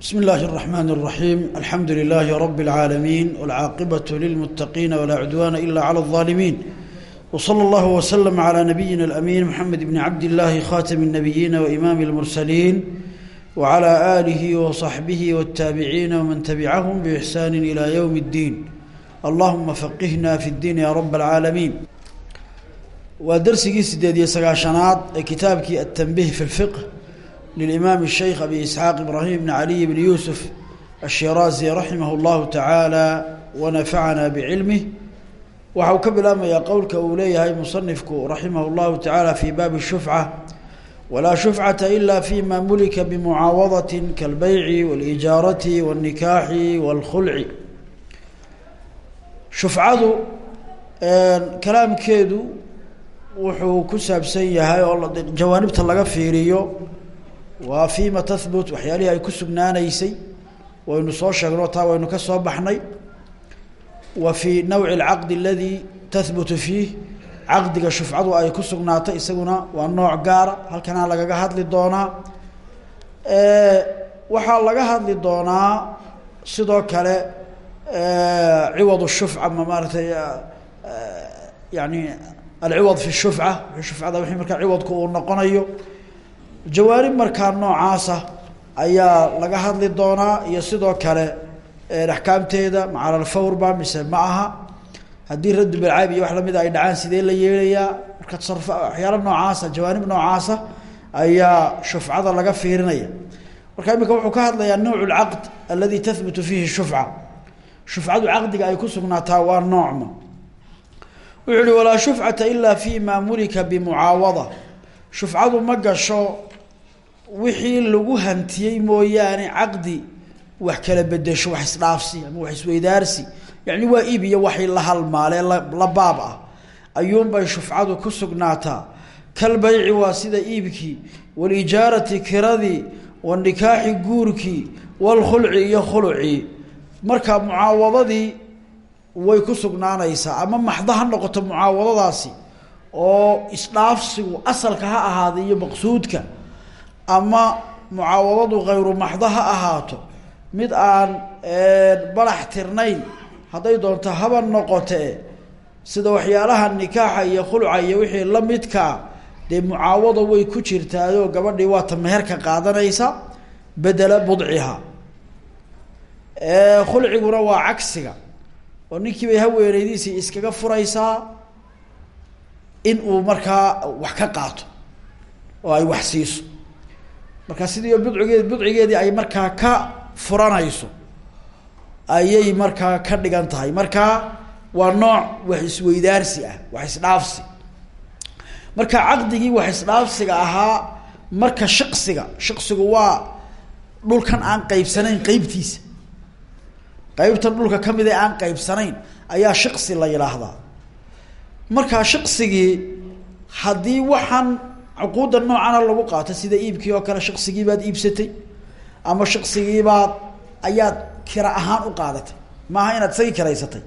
بسم الله الرحمن الرحيم الحمد لله رب العالمين والعاقبة للمتقين ولا عدوان إلا على الظالمين وصلى الله وسلم على نبينا الأمين محمد بن عبد الله خاتم النبيين وإمام المرسلين وعلى آله وصحبه والتابعين ومن تبعهم بإحسان إلى يوم الدين اللهم فقهنا في الدين يا رب العالمين ودرسي سديد يسقاشنات كتابك التنبيه في الفقه للإمام الشيخ أبي إسحاق إبراهيم بن علي بن يوسف الشيرازي رحمه الله تعالى ونفعنا بعلمه waxau ka bilaabmayaa qowlka uu leeyahay musanifku raximah اllahu tacaala fi baabi shufca walaa shufcata ila fima mulika bimucaawadati kalbeyci wاlijaarati wاlnikaaxi wاlkhulci shufcadu kalaamkeedu wuxuu ku saabsan yahay oo jawaanibta laga fiiriyo waa fima tahbut waxyaalihii ay ku sugnaanaysay. Waynu soo sheegno taa waynu ka soo baxnay. Wa fii nawci alcaqdi aladi tahbutu fiih. Caqdiga shufcadu ay ku isaguna waa nooc gaara halkanaa lagaga hadli doonaa. Waxaa laga hadli doonaa sidoo kale ciwad shufca ma maaratay yani alciwad fi shufca. Shufcada wixii markaa ciwadku noqonayo jawaanib markaa noocaasa ayaa laga hadli doonaa iyo sidoo kale axkaamteeda macalalfawrba mise ma aha. Haddii raddu iyo wax lamida ay dhacaan sidee la yeelayaa? Marka tasaruf waxyaala noocaasa jawaanib noocaasa ayaa shufcada laga fiirinaya. Marka imika wuxuu ka hadlayaa nawc lcaqd aladi tahbutu fiihi shufca. Shufcadu caqdiga ay ku sugnaataa waa noocma wuxuu uhi walaa shufcata ila fi ma mulika bimucaawada. Shufcadu ma gasho wixii lagu hantiyey mooyaane caqdi wax kala bedesho wax isdhaafsi ama wax isweydaarsi. Yani waa iib iyo waxay la halmaalee la baab ah. Ayuunbay shufcadu ku sugnaataa. Kalbayci waa sida iibkii walijaarati kiradii wanikaaxi guurkii walkhulci iyo khulucii marka mucaawadadii way ku sugnaanaysaa ama maxdo ha noqoto mucaawadadaasi oo isdhaafsigu asalka ha ahaada iyo maqsuudka ama mucaawadadu khayru maxdo ha ahaato. Mid aan barax tirnayn hadday doonto haba noqotee sida waxyaalaha nikaaxa iyo khulca iyo wixii la midkaa dee mucaawado way ku jirtaayoo gabadhii waata meherka qaadanaysa bedela budciha. Khulciguna waa cagsiga oo ninkii bay haweeneydiisii iskaga furaysaa in uu markaa wax ka qaato oo ay wax siiso markaa sidii budcigeed budcigeedii ay markaa ka furanayso ayay markaa ka dhigan tahay. Markaa waa nooc wax isweydaarsi ah wax isdhaafsi. Marka caqdigii wax isdhaafsiga ahaa marka shiqsiga shiqsigu waa dhulkan aan qeybsanayn qeybtiisa qeybtan dhulka ka mid ee aan qeybsanayn ayaa shiqsi la yidhaahdaa markaa shiqsigii haddii waxaan cuquudda noocana lagu qaato sida iibkii oo kale shaqsigii baad iibsatay ama shaqsigiibaad ayaad kira ahaan u qaadatay. Maaha inaad isagii kiraysatay.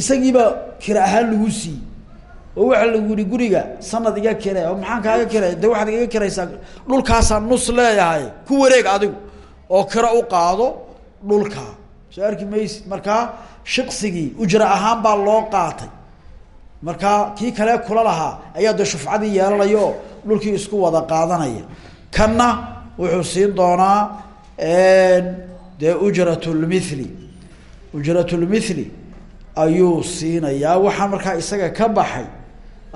Isagiibaa kira ahaan lagu siiyey. Oo waxa lagu yihi guriga sanad iga kire oo maxaan kaaga kiray de waxaad iga kiraysaa dhulkaasaan nus leeyahay ku wareeg adigu oo kiro u qaado dhulkaa soo arki markaa shaqsigii ujra ahaan baa loo qaatay. Markaa kii kale kula lahaa ayaa de shufcadii yeelanaya dhulkii isku wada qaadanaya. Kanna wuxuu siin doonaa dee ujratlmithli ujratlmithli ayuu siinayaa. Waxaa markaa isaga ka baxay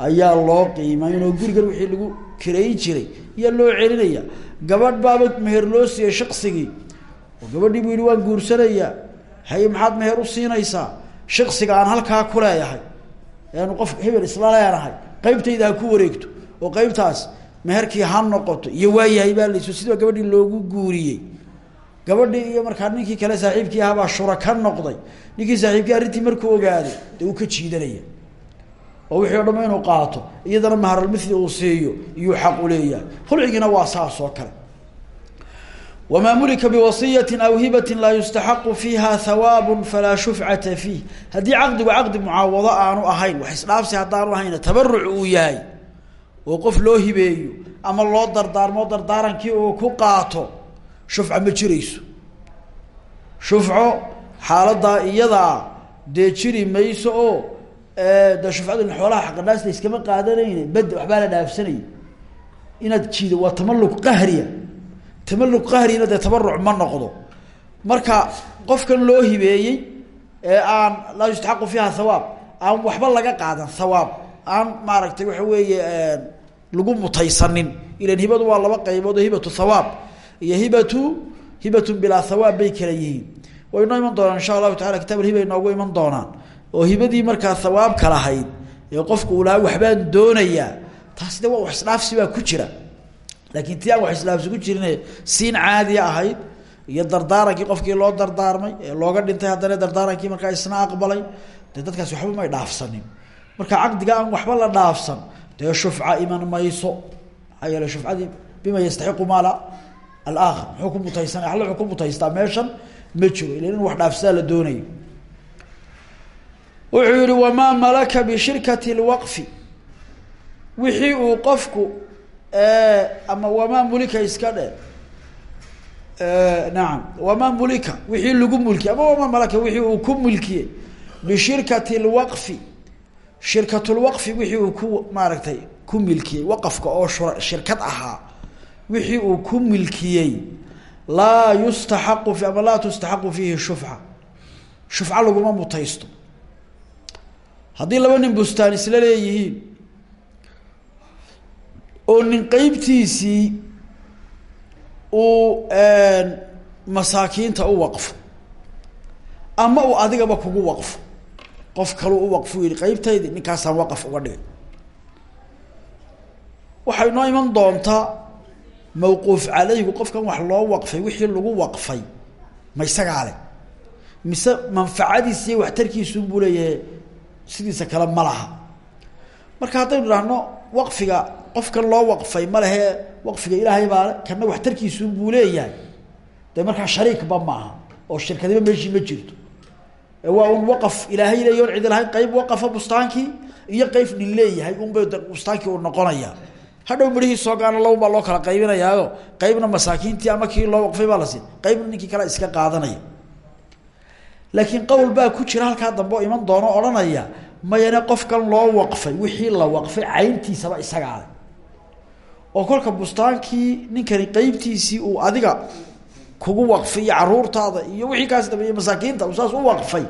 ayaa loo qiimayn oo gurigan wixii lagu kirayn jiray ayaa loo celinaya. Gabadh baaba meher loo siiyey shaqsigii oo gabadhii buu yihi waan guursanayaa. Haye maxaad meher u siinaysaa? Shaqsiga aan halkaa ku leeyahay. Eanu qof hebel isla leenahay qeybtayda ha ku wareegto oo qeybtaas meherkii ha noqoto iyo waayahay baa layso sidoo gabadhii loogu guuriyey. Gabadhii iyo markaa ninkii kale saaxiibkii ahabaa shura ka noqday. Ninkii saaxiibkii arrintii markuu ogaaday dee uu ka jiidanaya oo wixii o dham inuu qaato iyadana maharalmithli uu siiyo iyuu xaq uleeyahay khulcigiina waa saas oo kale. Wamaa mulika biwasiyati aw hibati laa yustaxaqu fiiha hawaabu falaa shufcata fiih. Haddii caqdigu caqdi mucaawado aanu ahayn wax isdhaafsi haddaanu ahayna tabaruc uu yahay oo qof loo hibeeyo ama loo dardaarmo dardaarankii uu ku qaato shufca ma jirayso. Shufco xaaladaa iyadaa dee jiri mayso oo de shufcadu xoolaha xaqadhaas la iskama qaadanayne bed waxbaa la dhaafsanay inaad jiido waa tamalluq qahriya. Tamalluq qahrina dee tabaruc ma noqdo. Marka qofkan loo hibeeyey ee aan laa yustaxaqu fiiha hawaab aan waxba laga qaadan hawaab aan maaragtay waxa weeye lagu mutaysanin. Ilan hibadu waa laba qaybood oo hibatu hawaab iyo hibatu hibatun bilaa hawaab bay kala yihiin. Way noo iman doonaan insha allahu tacala kitab alhiba inoogu iman doonaan. Oo hibadii markaa hawaabka lahayd ee qofku uu lahaa waxbaan doonayaa taasi de waa wax isdhaafsi baa ku jira. Laakiin aan wax isdhaafsi ku jirin siin caadiya ahayd iyo dardaarankii qofkii loo dardaarmay ee looga dhintay haddana dardaarankii markaa isna aqbalay dee dadkaasi waxba may dhaafsanin marka caqdiga aan waxba la dhaafsan dee shufca iman mayso. Maxaa yeele shufcadii bima yastaxiqu maala alaakhar. Muxuu ku mutaysanay alla wuxuu ku mutaystaa meeshan? Ma wax dhaafsadaa la doonayo. Wuxuu yihi wamaa malaka bishirkati lwaqfi wixii uu qofku ama wamaa mulika iska dhe nacam wamaa mulika wixii lagu mulkiyey ama wamaa malaka wixii uu ku mulkiyey bishirkati lwaqfi shirkatulwaqfi wixii uu ku maaragtay ku milkiyey waqafka oo shirkad ahaa wixii uu ku milkiyey laa yustaxaqu fi ama laa tustaxaqu fiihi shufca shufca laguma mutaysto. Haddii laba nin bustaan isla leeyihiin oo nin qeybtiisii uu masaakiinta u waqfo ama uu adigaba kugu waqfo qof kalu u waqfu yihi qeybtaydi ninkaasaan waqaf uga dhigay. Waxay noo iman doontaa mawquuf calaygu qofkan wax loo waqfay wixii lagu waqfay ma isagaa le mise manfacadiisa iyo waxtarkiisuunbuu leeyahay sidiisa kale ma laha. Marka haddaynu idhaahno waqfiga qofkan loo waqfay ma lehe waqfiga ilaahay baa kana waxtarkiisuunbuu leeyahay. Dee markaa shariikba maaha oo shirkadiba meeshii ma jirto waa un waqaf ilaahay leeya on cidi lahayn qeyb waqafa bustaankii iyo qeyb nin leeyahay unbay bustaankii uu noqonaya. Hadhow midhihii soo gaana laban baa loo kala qaybinayaayo qeybna masaakiintii ama kii loo waqfay baa la siin qeybna ninkii kale iska qaadanaya. Laakiin qowl baa ku jira halkaa dambe iman doono odhanaya mayane qofkan loo waqfay wixii la waqfay cayntiisaba isagaa le oo kolka bustaankii ninkani qeybtiisii uu adiga kugu waqfay iyo caruurtaada iyo wixii kaas dambeeye masaakiinta uu saas u waqfay.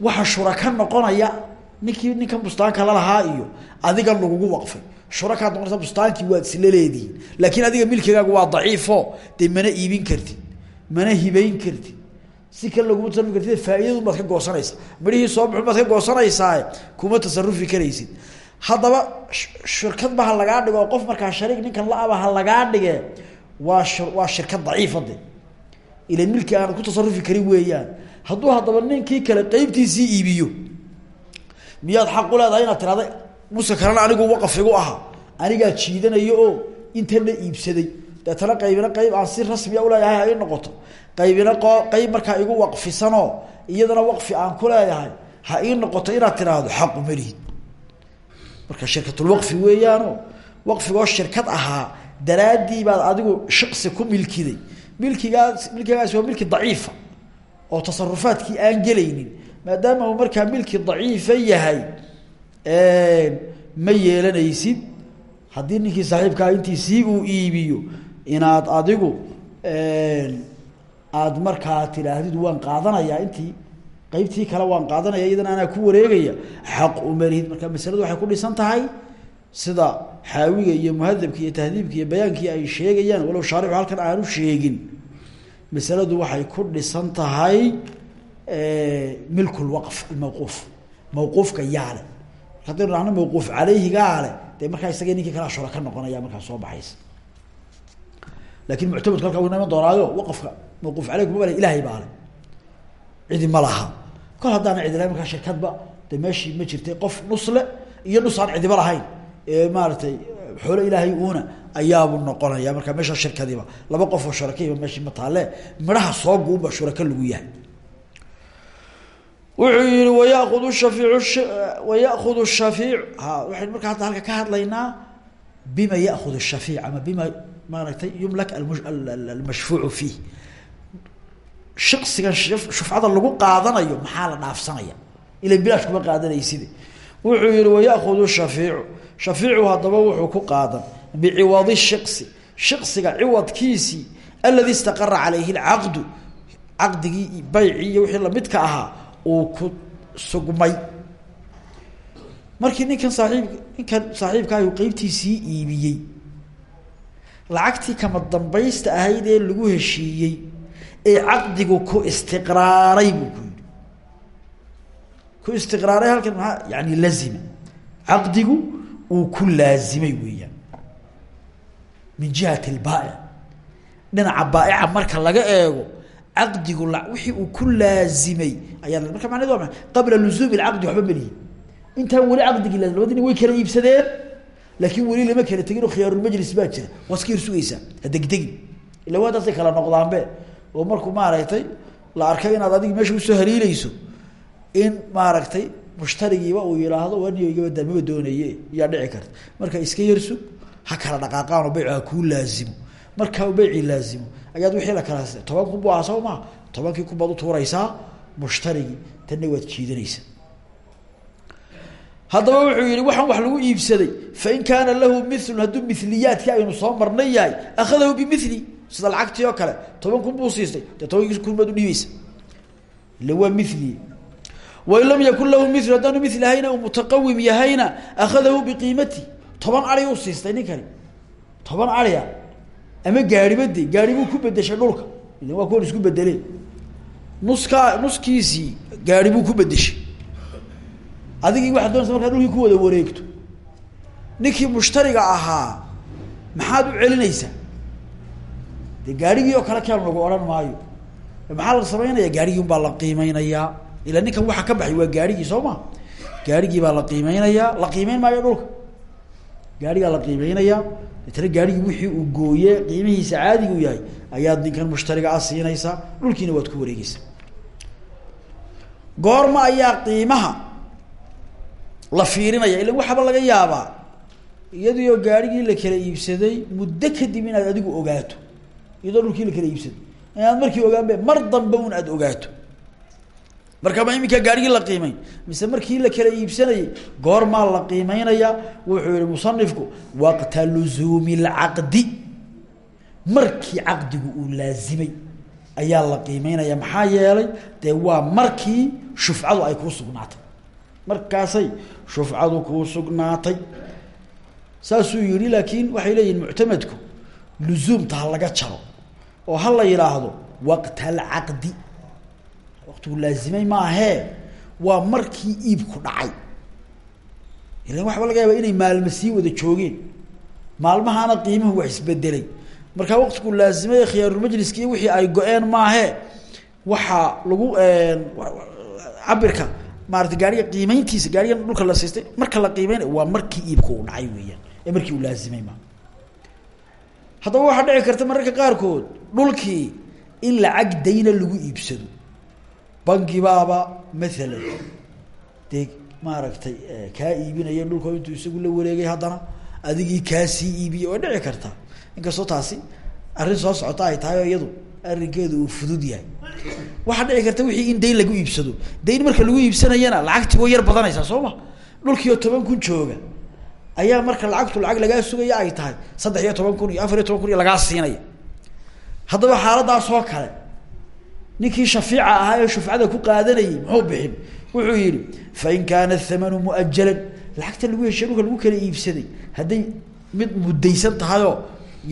Waxa shuraka noqonaya ninkii ninkan bustaanka lalahaa iyo adigan lagugu waqfay. Shurakaad noqonaysa bustaankii waad isla leedihiin laakiin adiga milkigaagu waa daciifo dee mana iibin kartid mana hibayn kartid. Si kale laguma tasarufi kartid faa-idadun baad ka goosanaysaa. Midhihii soo baxun baad ka goosanaysaa kuma tasarufi karaysid. Haddaba shirkad ba lagaa dhigo qof markaa shariik ninkan la-aba ha lagaa dhige waa waa shirkad daciifa de. Ila milki aanad ku tasarufi karin weeyaan. Hadduu haddaba ninkii kale qeybtiisii iibiyo miyaad xaq u leedahay inaad tirahda muska kalena anigu waqaf igu ahaa jiidanayo oo intana iibsaday. Deetana qaybina qeyb aan si rasmiya uleeyahay ha ii noqoto. Qaybina qo qeyb markaa igu waqfisanoo iyadana waqfi aan ku leeyahay ha ii noqoto inaad tiraahdo xaqu malihid marka shirkatulwaqfi weeyaano waqfigoo shirkad ahaa daraaddii baad adigu shiksi ku milkiday. Milkigaas milkigaasi waa milki daciifa oo tasarufaadkii aan gelaynin. Maadaama uu markaa milki daciifa yahay ma yeelanaysid. Haddii ninkii saaxiibkaa intiisii uu iibiyo inaad adigu aada markaa tidhaahdid waan qaadanayaa intii qeybtii kale waan qaadanaya iyadana anaa ku wareegaya. Xaq umalihid marka masaladu waxay ku dhisan tahay sida xaawiga iyo muhadabka iyo tahdiibka iyo bayaankii ay sheegayaan walow shaaricu halkan aanu sheegin masaladu waxay ku dhisan tahay milk lwaqf almawquuf mawquufka yaale. Haddaynu dhahno mawquuf caleyhigaale dee markaa isagii ninkii kalea shura ka noqonaya markaa soo baxaysa. Lakin muctamadku halkaa wayna iman doonaayo waqafka mawquuf caleyh kuma bale ilaahay baa le cidi ma laha. Kol haddaana cidi lahayn markaa shirkadba dee meeshii ma jirtay qof nusle iyo nus aan cidiba maaratay xoolo ilaahay uuna ayaabu noqonaya. Markaa meesha shirkadiiba laba qof oo shurakaiba meeshii ma taale midhaha soo guunba shuraka lagu yahay. Wuxuu yihi wayakudu shaiicu wayakudu shaiic ha waxaynu markaa hadda halka ka hadlaynaa bima yakud shaiic ama bima maaragtay yumlak almashfuucu fiih. Shiqsigan shufcada lagu qaadanayo maxaa la dhaafsanaya? Ila bilaash kuma qaadanayside wuxuu yihi wayakudu shafiicu shafiicu haddaba wuxuu ku qaadan biciwadi shiqsi shiqsiga ciwadkiisii aladi istaqara calayhi lcaqdu caqdigii baycii iyo wixii lamidka ahaa uu ku sugmay. Markii ninkan saaiib ninkan saaxiibkaahu qeybtiisii iibiyey lacagtii kama dambaysta ahayd ee lagu heshiiyey ee caqdigu ku istiqraaray buu ku yihi ku istiqraaray halkan maaa yani uu ku laazimay weeyaan. Min jihati lbaaic dhinaca baaica marka laga eego caqdigu wixii uu ku laazimay ayaa marka macned waa qabla luzuumi lcaqdi waxba melihi intaan weli caqdigii laazim way kala iibsadeen laakiin weli lama kala tegin oo khiyaarulmajlis baa jira. Waad iska hirsugaysaa hadegdegin illa waadaasay kala noqdaanbe oo markuu maaragtay la arkay inaad adigi meesha u soo haliileyso in maaragtay mushtarigiiba uu yihaahdo wanigabada maba doonaye yaa dhici karta. Marka iska yarsug ha kala dhaqaaqaanoo beycu ha kuu laazimo markaa beycii laazimo ayaad wixii la kala toban kun bu aha soo maa? Tobankii kun baad utuuraysaa mushtarigii tanna waad jiidanaysaa haddaba wuxuu yihi waxaan wax lagu iibsaday. Fain kaana lahu milun hadduu miliyaadkii aynu soo marnay yahay akhadahu bimili sida lacagtii oo kale toban kun buu siistay. Dee tobankii kun baad udhiibaysa ila waa mili wain lam yakun lahu mil haddaanu mil ahayna uu mutaqawim yahayna akhadahu biqiimati. Toban ari u siistay ninkani toban aria ama gaaribade gaari buu ku bedeshay dhulka. Waa kuwan isku bedeleen nuskaa nuskiisii gaari buu ku bedeshay adigii waxaad doonaysa markaa dhulkii ku wada wareegto. Ninkii mushtariga ahaa maxaad u celinaysaa? Dee gaarigii oo kale keen lagu odhan maayo? Maxaa la samaynaya gaarigii un baa la qiimeynayaa ila ninkan waxa ka baxay waa gaarigii soo gaarigii baa la qiimeynayaa la qiimeyn maayo dhulka. Gaarigaa la qiimeynayaa deetana gaarigii wixii uu gooye qiimihiisa caadigu yahay ayaad ninkan mushtariga a siinaysaa dhulkiina waad ku wareegeysaa goorma ayaa qiimaha la fiirinaya ilan waxaaba laga yaabaa. Iyadioo gaarigii la kala iibsaday muddo kadib inaad adigu ogaato. Iyadoo dhulkii la kala iibsaday inaad markii ogaanbe mar dambe un aad ogaato marka ma iminkaa gaarigii la qiimeyn mise markii la kala iibsanayay goormaa la qiimeynaya? Wuxuu yihi musanifku waqta luzuumi lcaqdi markii caqdigu uu laazimay ayaa la qiimeynaya. Maxaa yeelay dee waa markii shufcadu ay kuu sugnaatay. Markaasay shufcadu kuu sugnaatay. Saasuu yihi laakiin waxay leeyihiin muctamadku luzuumta ha laga jaro oo ha la yidhaahdo waqta alcaqdi waqtigu laazimay maahee waa markii iibku dhacay. Ilan waxaba laga yaaba inay maalmo sii wada joogeen. Maalmahaana qiimuhu wax isbedelay. Markaa waqtigu laazimay ee khiyaarulmajliski iyo wixii ay go-een maahee waxaa lagu cabirka maarata gaariga qiimeyntiisa gaarigan dhulka la siistay marka la qiimeynay waa markii iibka uu dhacay weeyaan ee markii uu laazimay ma. Haddaba waxaa dhici karta mararka qaarkood dhulkii in lacag dayna lagu iibsado bangibaaba maalan dee maaragtay kaa iibinaya dhulka intuu isagu la wareegay haddana adigii kaasii iibiyey waa dhici karta. Inkastoo taasi arrin soo socota ay tahay oo iyadu arrinkeedu uu fudud yahay. Waxaa dhici karta wixii in dayn lagu iibsado. Dayn marka lagu iibsanayana lacagtii way yar badanaysaa soo ma? Dhulkiioo toban kun jooga ayaa marka lacagtu lacag lagaa sugaya ay tahay saddex iyo toban kun iyo afar iyo toban kun iyo lagaa siinaya. Haddaba xaaladaasoo kale ninkii shafiica ahaa ee shufcada ku qaadanayay muxuu bixin? Wuxuu yihi fain kaana thamanu muajalan. Lacagta lagu heshiye dhulka lagu kala iibsaday hadday mid mudaysan tahayoo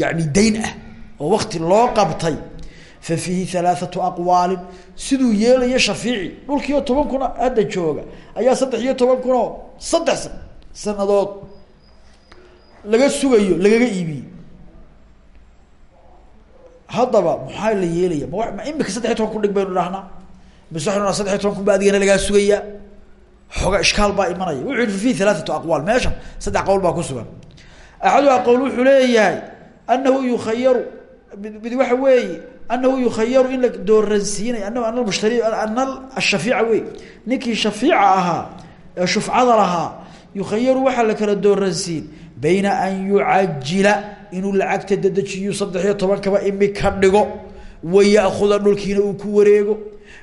yani dayn ah oo wakti loo qabtay fa fiihi halaathatu aqwaalin. Siduu yeelayo shafiici dhulkiioo toban kun hadda jooga ayaa saddex iyo toban kun oo saddex sanadood laga sugayo lagaga iibiyey haddaba maxaa la yeelaya? Ma ma imika saddex iyo toban kun dhig baynu dhahnaa mise waxaynu dhaha saddex iyo toban kun ba adigana lagaa sugayaa xooga fiihi halaathatu aqwaal. Meeshan saddex qowl baa ku sugan. Axaduha qowl wuxuu leeyahay anahu yukhayaru mid waxa weeye anahu yukhayaru in la dooransiinay anahu ana mushtari ana ashafiica wey ninkii shafiica ahaa ee shufcada lahaa yukhayaru waxaa la kala dooransiin bayna an yucajila inuu lacagta dedejiyo saddex iyo tobankaba imika dhigo wayakuda dhulkiina uu ku wareego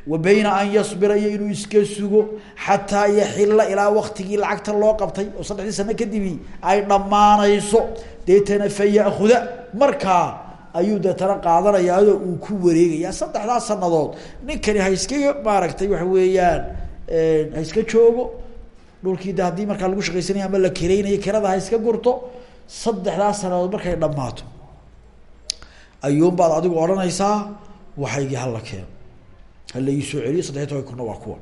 wa bayna an yasbira iyo inuu iska sugo xataa yaxila ilaa waktigii lacagta loo qabtay oo saddexdii sano kadibi ay dhammaanayso. Deetana fayakuda markaa ayuu deetana qaadanayaao uu ku wareegaya saddexdaas sanadood ninkani ha iska maaragtay waxa weeyaan ha iska joogo dhulkii de haddii markaa lagu shaqaysanaya ama la kiraynayo kirada ha iska gurto saddexdaas sanadood markay dhammaato. Ayuunbaad adigu odhanaysaa waxaygii hala keeno. Hala soo celiyo saddexiy toban kuna waa kuwa.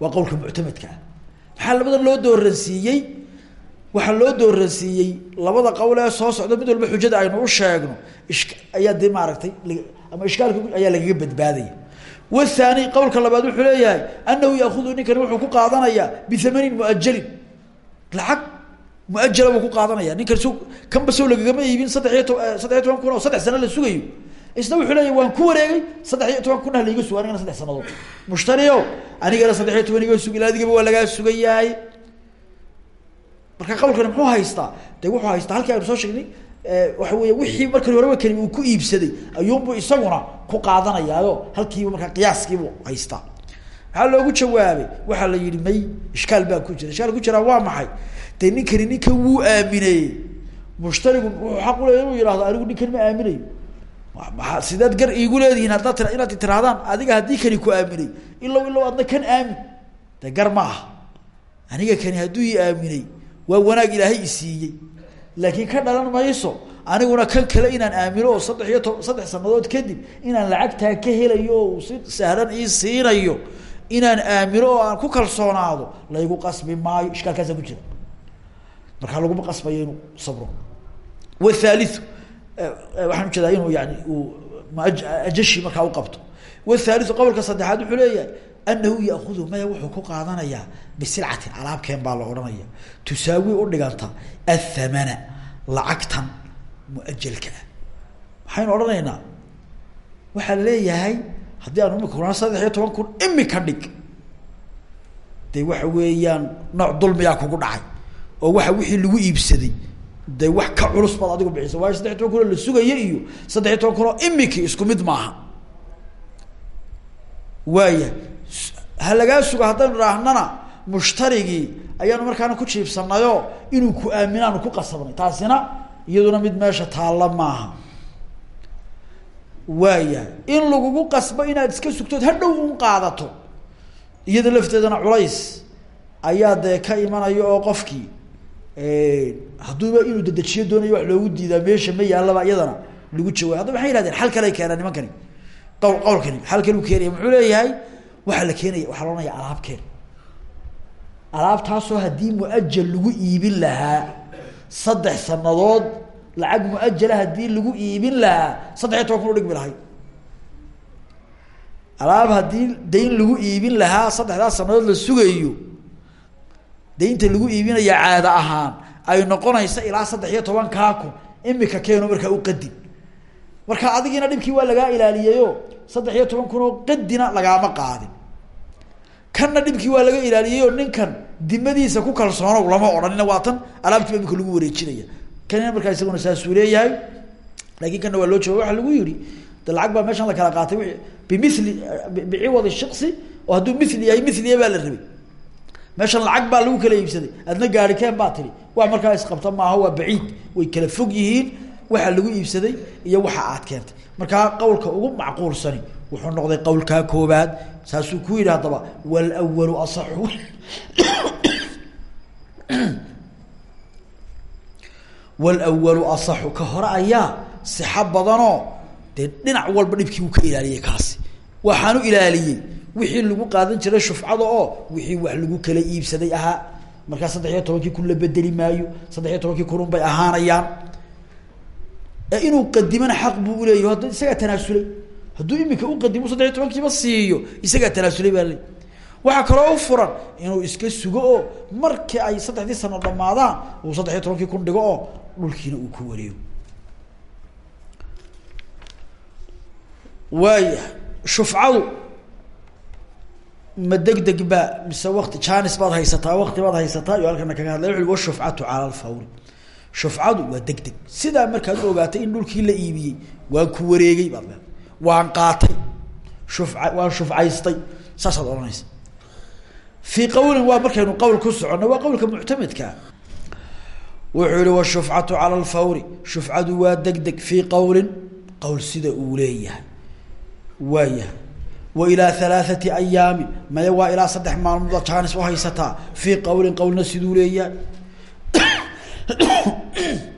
Waa qowlka muctamadka ah. Maxaa labadan loo dooransiiyey waxaa loo dooransiiyey labada qowl ee soo socda mid walba xujada aynu u sheegno. Ish ayaa dee maaragtay ama ishkaalka ayaa lagaga badbaadaya wathani qowlka labaad wuxuu leeyahay anahu yaakudu ninkani wuxuu ku qaadanayaa bihamanin muajalin lacag muajala buu ku qaadanaya. Ninkan s kanba sow lagagama iibin saddex iyo to saddex iyo toban kun oo saddex sano la sugayo. Isna wuxuu leeyahy waan ku wareegay saddex iyo toban kun ah laiga suga anigana saddex sanadood. Mushtario anigana saddex iyo toban iga sugi adigaba waa lagaa sugayahay. Marka qawlkani muxuu haystaa? De wuxuu haystaa? Halkii aynu soo sheegnay waxa weya wixii markii horeba keli uu ku iibsaday ayuunbu isaguna ku qaadanayaayo halkiiba markaa qiyaaskiibuu haystaa maxaa loogu jawaabay waxaa la yihi may ishkaal baa ku jira. Ishkaal ku jiraa waa maxay? De ninkani ninkan wuu aamineyey mushtarigu wuxuu xaq uleeya inuu yihahdo anigu ninkan ma aaminayo maa sidaad gar iigu leedihiin haddaad tira inaad tirahdaan adiga haddii kani ku aaminay ilow ilow adna kan aamin. De gar ma aha. Aniga kani hadduu aaminay waa wanaag ilaahay isiiyey laakiin ka dhalan mayso. Aniguna kan kale inaan aamino oo saddex iyo to saddex sanadood kadib inaan lacagtaa ka helayo oo si sahlan ii siinayo inaan aamino oo aan ku kalsoonaado laygu qasbi maayo ishkaalkaasa ku jira. Markaa laguma qasbayo inuu sabro. Wthaaliu waxaan u jeedaa inuu yani uu ajashi markaa u qabto. Wthaaliu qowlka saddexaad wuxuu leeyahay anahu yaakudu maya wuxuu ku qaadanayaa bisilcatin alaabkeen baa la odhanaya tusaawi udhiganta athamana lacagtan muajalka ah maxaynu odhanaynaa waxaa leeyahay haddii aanu imika kuna saddex iyo toban kun imika dhig de waxa weeyaan nooc dulmiyaa kugu dhacay oo waxa wixii lagu iibsaday de wax ka culus baad adigu bixisa waayo saddex toban kun la sugaya iyo saddex iy toban kun oo imiki isku mid maaha waaya ha lagaa suga haddaynu idhaahnana mushtarigii ayaanu markaana ku jiibsanayo inuu ku aaminaanu ku qasabnay. Taasina iyaduna mid meesha taalla maaha. Waaya in lagugu qasbo inaad iska sugtood hadhow un qaadato. Iyada lafteedana culays ayaa dee ka imanaya oo qofkii hadduuba inuu dedejiyo doonayo wax loogu diidaa meesha ma yaallaba iyadana lagu jawaay hadda maxay yihahdeen xal kaley keenaan nimankani? Qawl qawlkani xal kalu keenaya. Muxuu leeyahay waxaa la keenaya waxaa loonaya alaabkeen. Alaabtaasoo haddii muajal lagu iibin lahaa saddex sanadood lacag muajala haddii lagu iibin lahaa saddex iyo toban kun u dhigmi lahay. Alaab haddii dayn lagu iibin lahaa saddexdaas sanadood la sugayo daynta lagu iibinaya caada ahaan ay noqonaysa ilaa saddex iyo toban kaa kun imika keeno markaa u qadin marka adigiina dhibkii waa lagaa ilaaliyeyo saddex iyo toban kun oo qadina lagaama qaadin kanna dhibkii waa laga ilaaliyeyo ninkan dimadiisa ku kalsoonow lama odhanina waa tan alaabtiiba lagu wareejinaya. Kanina markaa isaguna saasuu leeyahay. Laakiin kana waa loo jooga waxa lagu yihi de baa meeshan la kala qaatay wi bimili biciwadi shiksi oo hadduu mili yahay miliya baa la rabay. Meeshan lacag baa lagu kala iibsaday. Adna gaari keen baa tiri. Wax markaa isqabta maaha waa baciid. Way kala fog yihiin. Waxa lagu iibsaday iyo waxa aad keentay. Markaa qawlka ugu macquulsani wuxuu noqday qawlkaa koobaad saasuu ku yidhi haddaba walawalu asaxu. Walawalu asaxu ka hore ayaa sixo badanoo dee dhinac walba dhibkii uu ka ilaaliyey kaasi. Waxaanu ilaaliyey wixii lagu qaadan jiray shufcada oo wixii wax lagu kala iibsaday ahaa. Markaa saddex iyo tobankii kun la bedeli maayo saddex iyo tobankii kunun bay ahaanayaan. Ee inuu qadimana xaq buu uleeyahy hadda isagaa tanaasulay hadduu imika u qadimo saddex iyo tobankiiba siiyo isagaa tanaasulay baa le waxaa kaloo u furan inuu iska sugo oo markii ay saddexdii sano dhamaadaan uu saddex iyo tobankii kun dhigo oo dhulkiina uu ku wareego waaya shufcadu ma deg deg ba mise wakti janis baad haysataa wakti baad haysataa iyo halkana kaga hadlay wuxu washufcatu cala alfawri shufcadu waa deg deg sidaa markaad ogaatay in dhulkii la iibiyey waan ku wareegay baad waan qaatay waan shufcaystay saasaad odhanaysa. Fii qawlin waa markaynu qawl ku soconno waa qawlka muctamedkaa wuxuu yihi washufcatu cala lfawri shufcadu waa deg deg fii qawlin qawl sida uu leeyahay. Waayahay wa ilaa halaathati ayaamin maya waa ilaa saddex maalmood jaanis u haysataa. Fii qawlin qawlna siduu leeyahay.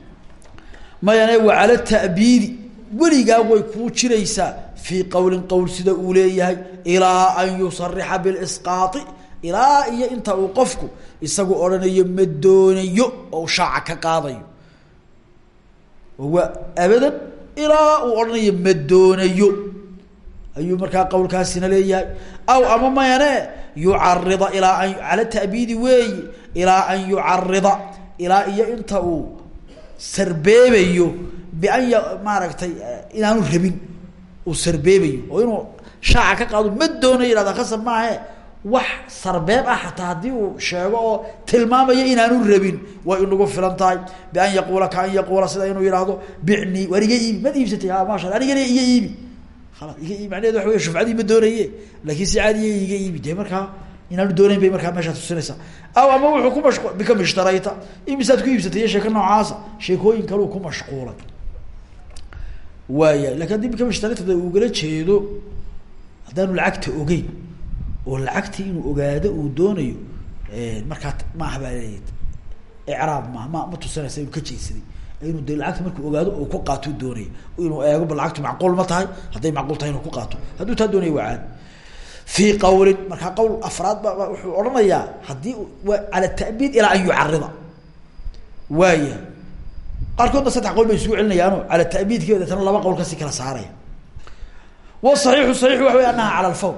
Mayane wa cala ta'biidi weligaa way kuu jiraysaa fii qawlin qowl sida uu leeyahay ilaa an yusarixa bilisqaai ilaa iyo inta uu qofku isagu odhanayo ma oo shaaca ka qaadayo. Waa abadan ilaa uu odhanayo ma doonayo. Ayuu markaa leeyahay. Aw ama mayane yucarida ilaa an cala ta'biidi weeyi ilaa an yucarida ilaa iyo inta uu sarbeebayo bian maaragtay inaanu rabin uu sarbeebayo oo inuu shaaca ka qaado ma doonayo ihahda khasab maahe wax sarbeeb ah xataa haddii uu sheego oo tilmaamayo inaanu rabin way inagu filan tahay bian yaquula ka an yaquula sida inuu yihahdo bicnii waar iga iibi mad iibsatay ha maasha anigana iga iibi khalas iga iibi macnaheed waxa wey shufcadii ma doonaye laakiin si caadiya iga iibi dee markaa inaanu doonayn bay markaa meeshaa tusinaysaa aw ama wuxuu ku mashqu bikam ishtarayta imisaad ku iibsatay iyo sheeko noocaasa sheekooyin kaleu ku mashquulay waaya. Lakin haddii bikam ishtaraytada ugala jeedo haddaanu lacagta ogeyn oo lacagtii inuu ogaado uu doonayo markaa maaha baa leeyahy icraab maaha ma ma tusinaysa inuu ka jeedsaday inuu de lacagta markuu ogaado uu ku qaato doonaya inuu eego ba lacagtu macquul ma tahay hadday macquul tahay inuu ku qaato. Hadduu taa doonaya waa caadi fii qawlin markaa qawl afraad ba wuxuu odhanayaa haddii waa cala ta'biid ilaa an yucarida waaya qaarkoodna saddex qawl bay isugu celinayaano cala ta'biidki deetana laba qawl kasi kala saaraya. Wasaxiixu saxiixu waxa wey annaha cala alfawr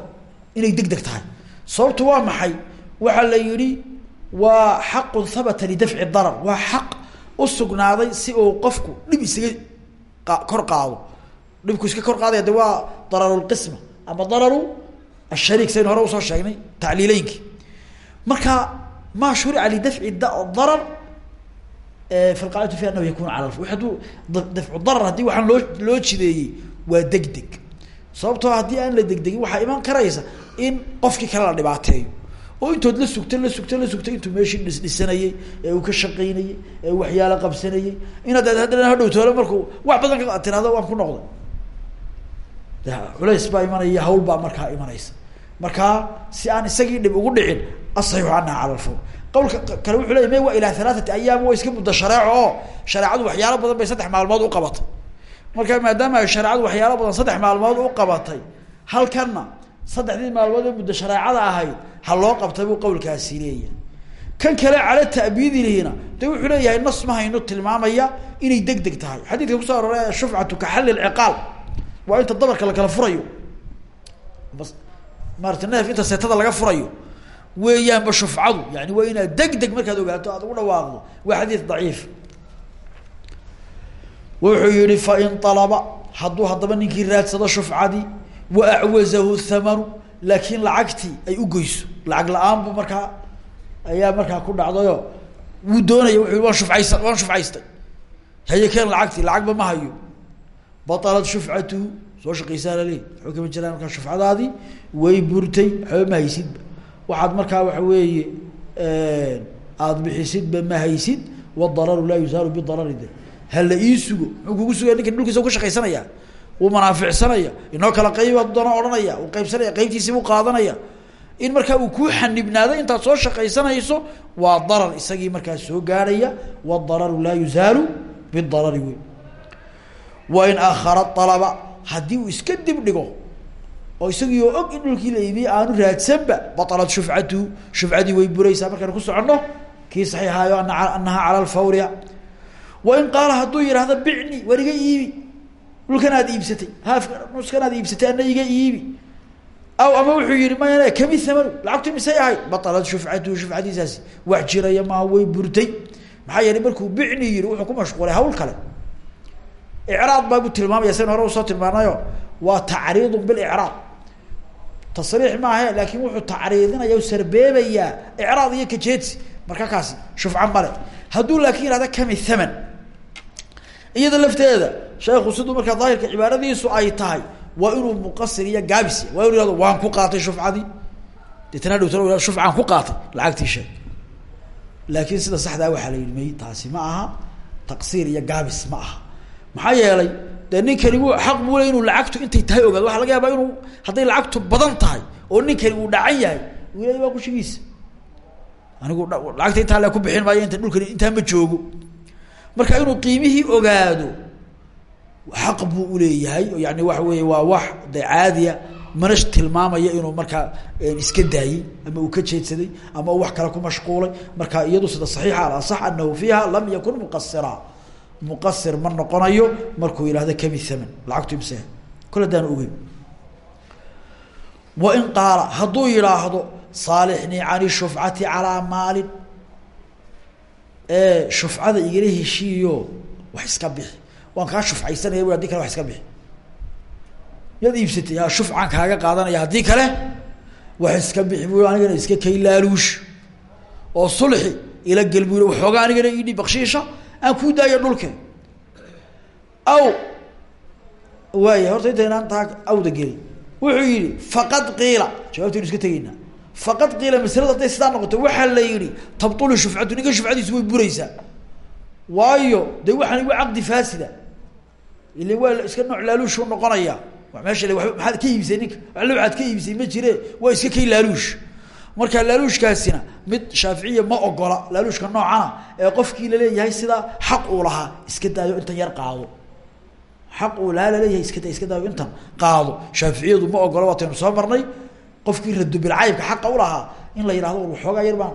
inay deg tahay. Sababtu waa maxay? Waxaa la yihi waa xaqun habata lidafci darar. Waa xaq usugnaaday si uu qofku dhib isaga kor qaado. Dhibku iska kor qaadaya de waa dararulqisma ama dararu ashariik saynu hore u soo sheegnay tacliileynkii marka maa shurica lidafci darar lqaacidatu fi anahu yakunu cala hadduu dafcu darar haddii waxaan loo loo jideeyey waa deg deg sababtoo haddii aan la degdegin waxaa iman karaysa in qofkii kale la dhibaateeyo. Oo intood la sugta la sugta la sugta intuu meeshii dhisdhisanayey ee uu ka shaqaynayey ee waxyaalo qabsanayey. Inaad haddana hadhowtoole markuu wax badan ka tirahdo waan ku noqday. De culays baa imanaya hawl baa markaa imanaysa. Markaa si aan isagii dhib ugu dhicin asaxixu anaha cala qawlka kale wuxuu leya me waa ilaa halaathati ayaam waa iska muddo shareeco oo shareecadu waxyaalo badan bay saddex maalmood u qabatay. Marka maadaama ay shareecadu waxyaalo badan saddex maalmood u qabatay halkanna saddexdii maalmood ee muddo shareecada ahayd ha loo qabtay buu qawlkaasi leeyahay. Kan kale cala ta'biidilihina de wuxuu leeyahay nas ma hayno tilmaamaya inay deg deg tahay. Xadiidka ku soo aroray shufcatu ka xalli lciqaal waa inta dabarka la kala furayo. Bas maarata neef laga furayo weeyaanba shufcadu yani waa inaad deg deg markaad ogaato aad ugu dhawaaqdo waa xadiid daciif. Wuxuu yihi fain alaba hadduu haddaba ninkii raadsado shufcadii wa acwazahu thamanu laakiin lacagtii ay ugoyso lacag la'aan bu markaa ayaa markaa ku dhacdayo. Wuu doonaya wuxu yhi waan shufcaysa waan shufcaystay. Haye keen lacagtii lacagba ma hayo. Batalat shufcatuhu soo shaqaysaa laleey way burtay ma haysidba waxaad markaa waxa weeye aada bixisidba ma haysid wadararu laa yuzaalu bidarari de. Hala ii sugo muxuu kugu sugaya ninka dhulkiisa u ka shaqaysanaya wuu manaaficsanaya inoo kala qayb doona odhanaya uu qaybsanaya qaybtiisii buu qaadanaya. In markaa uu kuu xanibnaado intaad soo shaqaysanayso waa darar isagii markaa soo gaarhaya wadararu laa yuzaalu bidarari wey wain akhara alaba haddii uu iska dib dhigo oo isagii oo og in dhulkii la iibiyey aanu raadsanba batalat shufcatuhu shufcadii way buraysaa. Markaynu ku soconno kii saxiixaayo ana anaha cala alfawria wain qaala hadduu yihahdo bicni war iibi. Dhulkan aad iibsatay nuskan aad iibsatay ana iga iibi. Aw ama wuxuu yihi maya kami thamanu lacagtu misay ahayd batalat shufcatuhu shufcadiisaasi. Wax jiraya maa way burtay. Maxaa yeelay markuu bicni yihi wuxuu ku mashquulay hawl kale. Icraad baa buu tilmaamaya san hore u soo tilmaanayo. Waa tacriidu bilicraad tasriix maahe laakin wuxuu tacriidinaya u sarbeebayaa icraad iyo kajeedsi. Marka kaasi shufca male hadduu laakin yihahda kami thaman iyada lafteeda sheekhu siduu markaa daahirka cibaaradiisu ay tahay waa inuu muqasir iyo gaabis waa inu yihahdo waan ku qaatay shufcadii. Deetana dhowtana shufcaan ku qaatay lacagtii sheeg. Laakin sida saxdaa waxaa la yidhi may taasi ma aha taqsiir iyo gaabis ma aha dee ninkani w xaq buu inuu lacagtu intay tahay ogaado waxa laga yaabaa inuu hadday lacagtu badan tahay oo ninkani uu dhacan yahay. Ilahay waa kushigiisa anigu lacagta intaa ku bixin maayo inta dhulkani intaa ma joogo. Marka inuu qiimihii ogaado xaq buu uleeyahay yani waxa weeye waa wax de caadiya tilmaamaya inuu markaa iska daayey ama uu ka jeedsaday ama wax kale ku mashquulay. Marka iyadu sida saxiixa alasax anahu fiiha lam yakun muqasira muqasir ma noqonayo markuu yihahdo kami thaman lacagtu imseha kol haddaan ogeyn. Wain qaala hadduu yidhaahdo saalixnii can shufcati calaa maalin shufcada igala heshiiyo wax iska bixi. Waan kaa shufcaysanaya bu haddii kale wax iska bixi. Yaad iibsatay ya shufcaan kaaga qaadanaya haddii kale wax iska bixi bu anigana iska kay laaluush oo sulxi ila gel bu anigana idhi bakshiisha aan kuu daayo dhulke aw waaya horta intaynaan taa awda geli wuxuu yihi faqad qiila. Jawaabtaynu iska tegeynaa faqad qiila maslada hadday sidaa noqoto waxaa la yihi tabtulu shufcatu ninka shufcadiisu way buraysaa. Waayo de waxaan wa caqdi faasida. Ile waa iska nooc laaluushu noqonaya meesha le maaad ka iibisay ninka? Alle waaad ka iibisay? Ma jire waa iska kay laaluush marka laaluushkaasina mid shaaficiya ma ogola laaluushka noocana ee qofkii la leeyahay sidaa xaq uu lahaa iska daayo intan yar qaado. Xaq uu lahaa la leeyahay iska iska daayo intan qaado. Shaaficiyadu ma ogola waataynu soo marnay. Qofkii radubilcaybka xaqa ulahaa in la yihahdo waxoogaa yar baan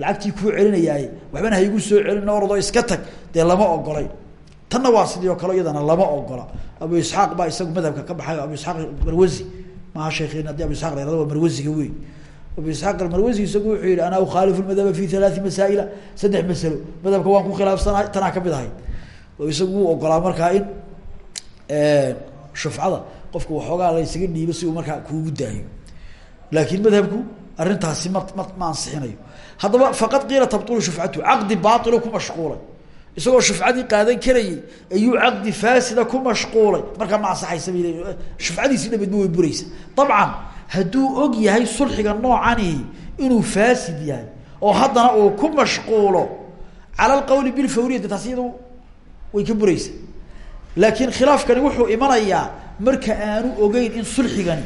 lacagtii kuu celinayaaye waxbana haygu soo celin ordoo iska tag. Dee lama ogolay. Tanna waa sidii oo kale iyadana lama ogola. Abu isxaaq baa isagu madhabka ka baxay abu isxaaq marwasi maaha sheekhin haddii abu isaq la yhahdo waa marwasiga wey abu isxaaq almarwasi isagu wuxuu yihi ana ukhaalifu madhaba fi halaai masaa'ila saddex masalo madhabka waan ku khilaafsanahay tanaa ka mid ahayd oo isagu wuu ogolaa markaa in shufcada qofka waxoogaa la ysaga dhiibo si uu markaa kuugu daayo laakin madhabku arrintaasi ma ma ma ansixinayo haddaba faqad qiila tabtulu shufcatu caqdi bailo ku mashquulay isagoo shufcadii qaadan karayay ayuu caqdi faasida ku mashquulay markaa ma ansaxaysa bay shufcadiisii dhameedba way buraysa dabcan hadduu og yahay sulxiga noocanihi inuu faasid yahay oo haddana uu ku mashquulo. Cala alqawli bilfawriyati taas iyada way ka buraysa. Laakiin khilaafkani wuxuu imanayaa marka aanu ogeyn in sulxigani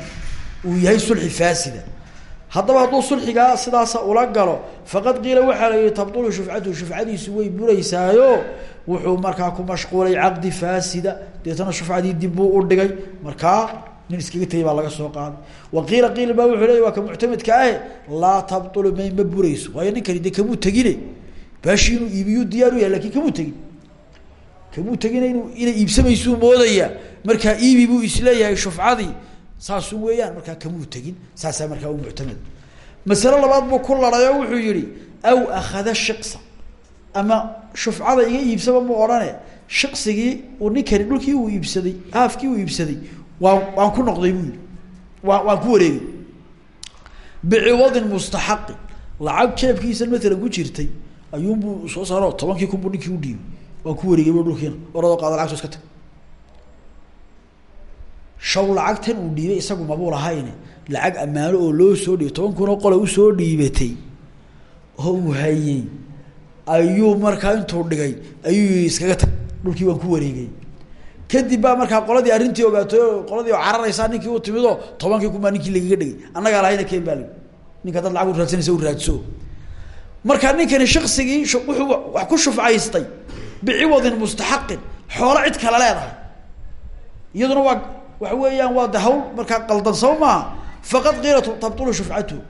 uu yahay sulxi faasida. Haddaba hadduu sulxigaa sidaasa ula galo faqad qiila waxaa la yihi tabtulu shufcatuhu shufcadiisu way buraysaayo wuxuu markaa ku mashquulay caqdi faasida. Deetana shufcadii dib buu u dhigay markaa nin iskaga tegay baa laga soo qaaday wa qiila qiil baa wuxuu leya waa ka muctamedka ah laa tabtulu may ma burayso. Waayo ninkani de kamuu tegine baashi inuu iibiyuu diyaar u yahay laakiin kamuu tegin kamuu tegina inu inay iibsamaysuu moodaya markaa iibi buu is leeyahay shufcadii saasu weeyaan markaa kamuu tegin saasaa markaa u muctamed masalo labaad buu ku larayo wuxuu yihi aw akhada shiqsa. Ama shufcada iga iibsaba mu odhane shiqsigii uu ninkani dhulkii uu iibsaday haafkii uu iibsaday waa waan ku noqday buu yihi waa waan ku wareegay. Biciwadin mustaxaqin lacag jeebkiisa matalan ku jirtay ayuunbuu soo saaro tobankii kun buu ninkii udhiibay waan ku wareegay bu dhulkiina oradoo qaada lacagto iska tag. Shaw lacagtan uu dhiibay isagu mabuu lahayne. Lacag ammaano oo loo soo dhiibay. Toban kun oo qola u soo dhiibatay. Oo uu hayey. Ayuu markaa intuu dhigay. Ayuu yii iskaga tag. Dhulkii waan ku wareegay kadib baa markaa qoladii arrintii ogaatay oo qoladii cararaysaa ninkii u timid oo tobankii kun baa ninkii lagaga dhigay. Annagaa lahayna ken baa ninka dad lacag u raadsanaysa u raadso. Markaa ninkani shaksigii wuxuu wax ku shufcaystay biciwadin mustaxaqin xoolo cid kale leedahay. Iyaduna waa waxa weeyaan waa de hawl qaldan saba maaha faqad qiila tabtulu shufcatuhu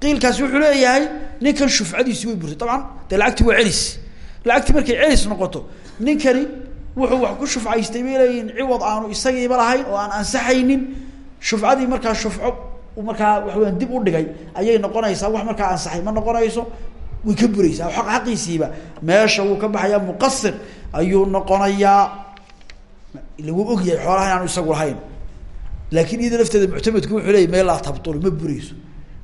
qiilkaasi wuxuu leeyahay ninkan shufcadiisi way burtay. Dabcan dee waa celis. Lacagtii markay celis noqoto ninkani wuxuu wax ku shufcaystay bay leeyihiin ciwad aanu isagiiba lahayn oo aan ansaxaynin. Shufcadii markaa shufco markaa waxaweyaan dib u dhigay ayay noqonaysaa wax markaa ansaxay ma noqonayso way ka buraysaa. Aq xaqiisiiba meesha wuu ka baxayaa muqasir ayuu noqonayaa. Ila wuu ogyahay xoolaha inaanu isagu lahayn. Laakin iyada lafteeda muctamedku wuxuu leeyay meel laa tabtulu ma burayso.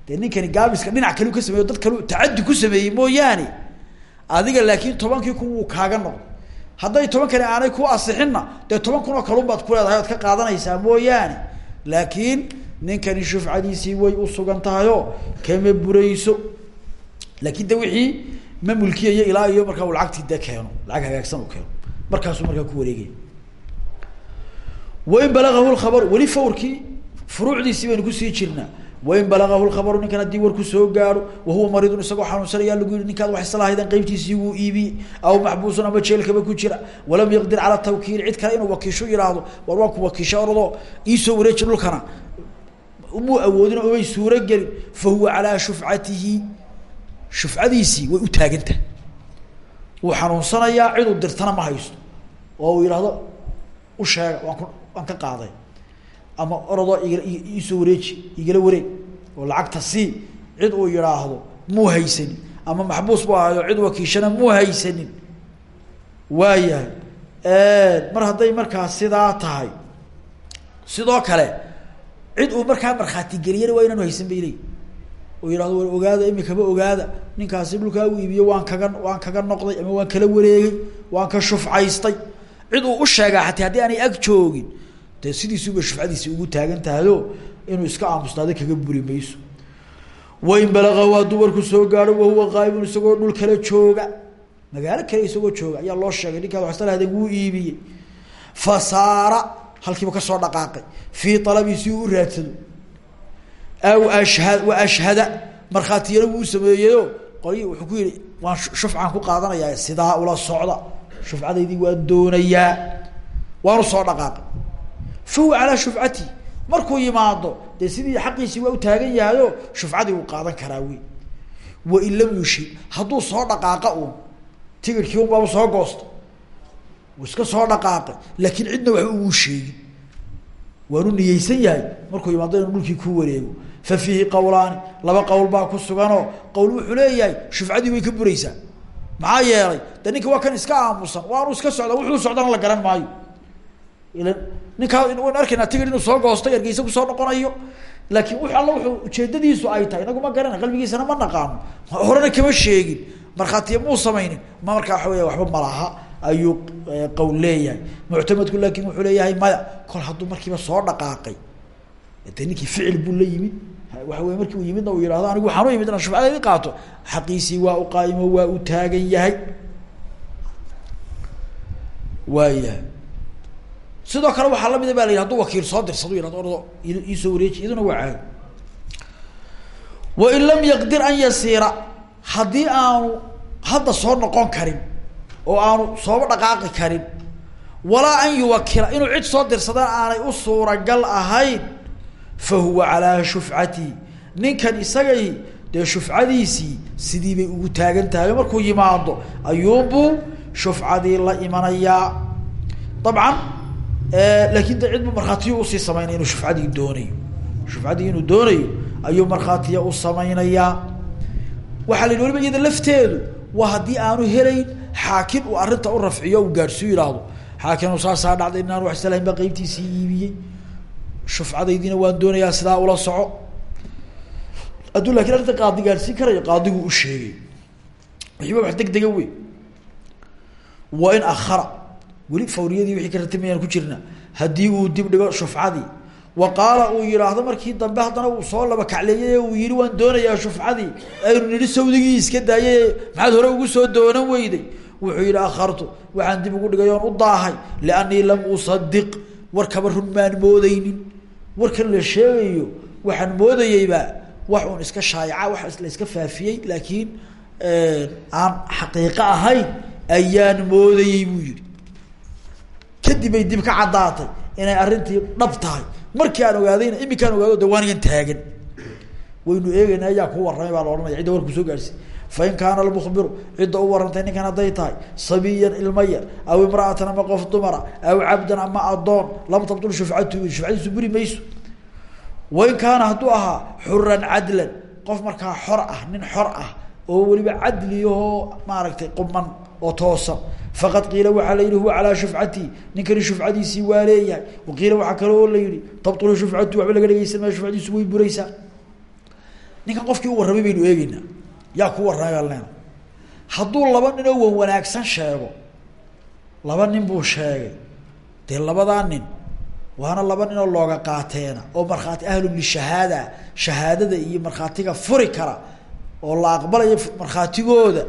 Dee ninkani gaabiska dhinac kalu ka sameeyo dad kalu tacaddi ku sameeyey mooyaane. Adiga laakiin tobankii kun wuu kaaga noqday hadday toban kani aanay ku asixinna dee toban kun oo kalun baad ku leedahay oad ka qaadanaysaa mooyaane. Laakiin ninkani shufcadiisii way usugan tahayoo kama burayso. Laakin de wixii ma mulkiyayo ilaa iyo markaa uu lacagtii de keeno lacag hagaagsan u keeno. Markaasuu markaa ku wareegaya wain balagahu lkhabaru weli fawrkii furuucdiisii baynu ku sii jirnaa wain balagahu lkhabaru ninkan haddii warku soo gaaro wahuwa mariidun isagoo xanuunsanaya lagu yihi ninkaad wax islahaydeen qeybtiisii wuu iibiyey aw maxbuusun ama jeelkaba ku jira. Walam yaqdir cala tawkiil cid kale inuu wakiisho yihaahdo war waan ku wakiisha oradoo iisoo wareeji dhulkana. Muu awoodin oo may suuro gelin fa huwa calaa shufcatihi shufcadiisii way u taagantahay. Wuu xanuunsanayaa ciduu dirtana ma haysto. Oo uu yidhaahdo u sheega waan ku waan ka qaaday ama orodoo iisoo wareeji igala wareeg oo lacagta sii cid uu yidhaahdo muu haysanin. Ama maxbuus bu ahayo cid wakiishana muu haysanin. Waayahay. Mar hadday markaa sidaa tahay sidoo kale cid uu markaa markhaati geliyana waa inaanu haysan bay leeyi oo yihahdo war ogaada imikaba ogaada. Ninkaasi dhulkaa u iibiyo waan kaga waan kaga noqday ama waan kala wareegay waan ka shufcaystay. Cid uu u sheegaa xataa haddii aanay ag joogin dee sidiisuba shufcadiisi ugu taagan tahayo inuu iska aamusnaado kaga buri mayso. Wain balaga waa dumarku soo gaaro wahuwa qaaimun isagoo dhul kala jooga. Magaalo kale isagoo jooga ayaa loo sheegay. Ninkaad waxsa lahdeen wuu iibiyey. Fasaara halkiiba ka soo dhaqaaqay. Fii alabii si uu u raadsado. Aw ashha wa ashhada. Markhaatiyana wuu sameeyeyo qolyi wuxuu ku yihi waan shufcaan ku qaadanayaa sidaa ula socda. Shufcadaydii waan doonayaa. Waanu soo dhaqaaqay fa huwa calaa shufcati markuu yimaado dee sidii xaqiisii waa u taagan yahayo shufcadii uu qaadan karaa wey wain lam yushid hadduu soo dhaqaaqa uun tigirkii un baaba soo goosta wuu iska soo dhaqaaqay laakiin cidna waxba uu sheegin waanu niyeysan yahay markuu yimaado inuu dhulkii ku wareego fa fiihi qawlaani laba qowl baa ku suganoo qowl wuxuu leeyahay shufcadii way ka buraysaa maxaa yeelay de ninka waa kan iska aamusan waanu iska socda wuxuu socdana la garan maayo ninkaa waynu arkaynaa tigir inuu soo goostay ergeysa ku soo noqonayo. Laakiin w alla wuxuu ujeedadiisu ay tahay inagu ma garana qalbigiisana ma naqaano horena kama sheegin. Markhaatiya muu samaynin? Ma markaa waxa weya waxba malaha ayuu qowl leeyahay. Muctamadku laakin wuxuu leeyahay maya kol hadduu markiiba soo dhaqaaqay. De ficil buu la yimid. Waxa wey markii uu yimidna uu yihahdo anigu waxaan u yimid inaan shufcadeedi qaato. Xaqiisii waa u qaa'imo waa u taagan yahay. Waayahay sidoo kale waxaa lamida ba la wakiil soo dirsado yihahdo ordo iisoo wareeji iyaduna waa caadi. Wain lam yaqdir an yasiira haddii aanu hadda soo noqon karin oo aanu sooba dhaqaaqi karin walaa an yuwakila inuu cid soo dirsadana aanay u suuragal ahayn fa huwa calaa shufcati ninkan isagay dee shufcadiisii sidii bay ugu taagan tahay markuu yimaado ayuunbuu shufcadii la imanayaa. Dabcan laakin de cid bu markhaatiyo u sii samaynaya inuu shufcadii doonayo. Shufcadii inuu doonayo ayuu markhaatiya u samaynayaa. Waxaa la yidhi waliba lafteedu waa haddii aanu helayn xaakim uu arrinta u rafciyo u gaadhsiu yidhaahdo xaakimu saasaa dhacday inaan wax islahayn baa qeybtiisii iibiyey. Shufcadaydiina waan doonayaa sidaa ula soco. Hadduu laakiin arrinta qaadi gaadhsiin karayo qaadigu u sheegay. Wixiiba wax deg wey wa in akhara weli fawriyadii wixii ka ratimayaan ku jirna. Haddii uu dib dhigo shufcadii. Wa uu yihaahdo markii dambe haddana uu soo laba kacleeyay uu yihi waan doonayaa shufcadii. Aynu nidhi sawdigii iska daayay maxaad hore ugu soo doonan weyday. Wuxuu yihi akhartu waxaan dib ugu dhigay oon u daahay. Liannii lam usadiq warkaba run maan moodeynin warkan la sheegayo waxaan moodayeyba wax uun iska shaayaca wax la iska faafiyey laakiin aan xaqiiqo ahayn ayaan moodayey buu yihi kadib bay dib ka caddaatay inay arrintii dhab tahay. Markii aan ogaadayna iminkaan ogaado de waanigan taagan. Waynu eegeynaa ayaa ku warramay baa la ohanaya cidda warku soo gaarsi fain kaana almukbiru cidda u warantay ninkan hadday tahay sabiyan ilma aw imra'atan ama qof dumara aw cabdan ama adoon lam tabtul shufcatu shufcadiisu buri mayso. Wain kaana hadduu ahaa xuran cadlan qof markaa xor ah nin xor ah oo weliba cadliyahoo maaragtay quman oo toosan faqad qiila waxaa la yihi huwa calaa shufcatihi ninkani shufcadiisii waa leeyahay. Waqiila waxaa kale oo la yihi tabtulu shufcatu waxba laga dhegeysan maya shufcadiisu way bureysaa ninkan qofkii u warramay baynu eegeynaa yaa ku leena hadduu laba ninoo wan wanaagsan sheego laba nin buu sheegay. Dee labadaa nin waana laba ninoo looga qaateena oo markhaati ahlu lishahaada shahaadada iyo markhaatiga furi kara oo la aqbalayo markhaatigooda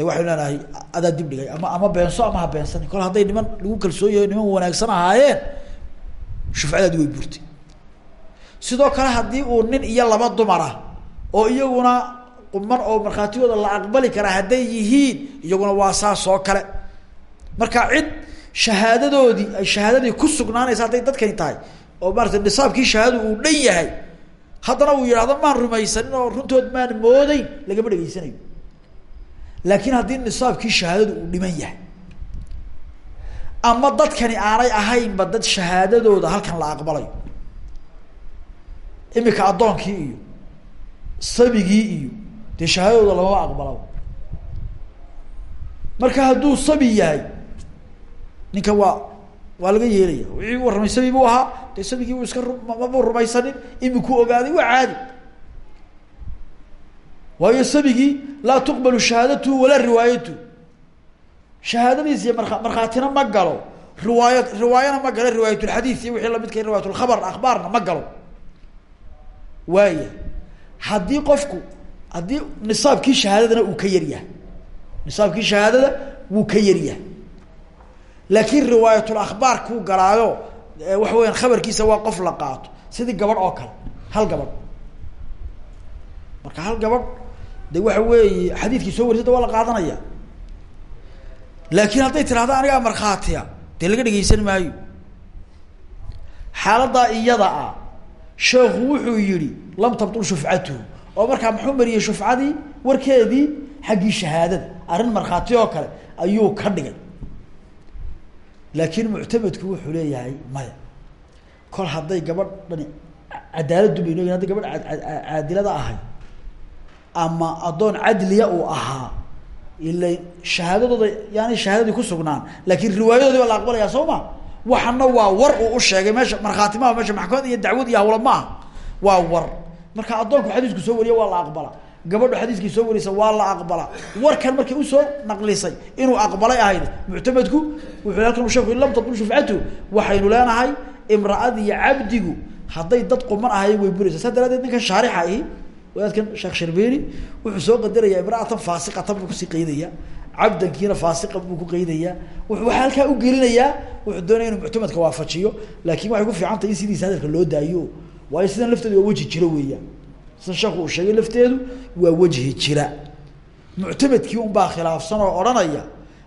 de waxaynu leenahay adaa dib dhigay ama ama beenso ama ha beensani. Kol hadday niman lagu kalsoon yahay niman wanaagsan ahaayeen shufcadaadi way burtay sidoo kale haddii uu nin iyo laba dumar ah oo iyaguna quman oo markhaatigooda la aqbali karaa hadday yihiin iyaguna waa saas oo kale. Marka cid shahaadadoodii ay shahaadadii ku sugnaanaysa hadday dadkani tahay oo maarata nisaabkii shahaadadu uu dhan yahay haddana uu yidhahdo maan rumaysanin oo runtood maan moodeyn lagama dhegeysanayo laakiin haddii nisaabkii shahaadadu uu dhiman yahay ama dadkani aanay ahaynba dad shahaadadooda halkan la aqbalayo. Imika addoonkii iyo sabigii iyo dee shahaadadooda lamama aqbalaba marka hadduu sabi yahay ninka waa waa laga yeelaya. Wixii warramay sabi buu ahaa dee sabigii uu iska mabuu rumaysanin imikuu ogaaday waa caadi waayo sabigii laa tuqbalu shahaadatuhu walaa riwaayatuhu shahaadadiis iyo marka markhaatina ma galo. Riwaaya riwaayana ma galo riwaayatulxadiid iyo wixii lamidka riwaayatulkhabar akhbaarna ma galo. Waaya haddii qofku haddii nisaabkii shahaadadana uu ka yaryahay nisaabkii shahaadada wuu ka yaryahay laakiin riwaayatul akhbaar kuu galaayo waxa weyaan khabarkiisa waa qof la qaato sidii gabadh oo kale hal gabadh. Marka hal gabadh de waxa weeye xadiidkii soo warisada waa la qaadanaya. Laakiin hadday tirahdo anigaa markhaatiya dee laga dhegeysan maayo. Xaaladaa iyada ah sheekhu wuxuu yihi lam tabtul shufcatuhu. Oo markaa muxuu mariyey shufcadii? Warkeedii xaggii shahaadada. Arrin markhaati oo kale ayuu ka dhigay. Laakiin muctamedku wuxuu leeyahay maya kol hadday gabadh dhani cadaaladdu bayno hadday gabadh caadilada ahay ama addoon cadliya uu ahaa ila shahaadadooda yaani shahaadadii ku sugnaan laakiin riwaayadoodii baa la aqbalaya soo ma? Waxana waa war uu u sheegay meesha markhaati maaha meesha maxkamad iyo dacwad iyo hawla waa war. Marka addoonku xadiisku soo wariya waa la aqbala. Gabadhu xadiiskii soo warisa waa la aqbala. Warkan markay u soo naqlisay inuu aqbalay ahayd muctamedku wuxuu halkan sheeku lam tabul shufcatu waxaynu leenahay imraadi iyo cabdigu hadday dad quman ahayen way buraysa saa daraadeed ninkan shaarixa ahi wadaadkan sheekh sharbeni wuxuu soo qadaraya imraatan faasiqatan buu ku sii qaydaya cabdankiina faasiqan buu ku qaydayaa wuxuu waxaa halkaa ugelinayaa wuxuu doonaya inuu muctamedka waafajiyo laakin waxay ku fiican tahay in sidiisa hadalka loo daayo waayo sidan lafteedu waa weji jiro weeyaan. Sida sheekhu uu sheegay lafteedu waa wejhi jira. Muctamedkii unbaa khilaafsan oo odhanaya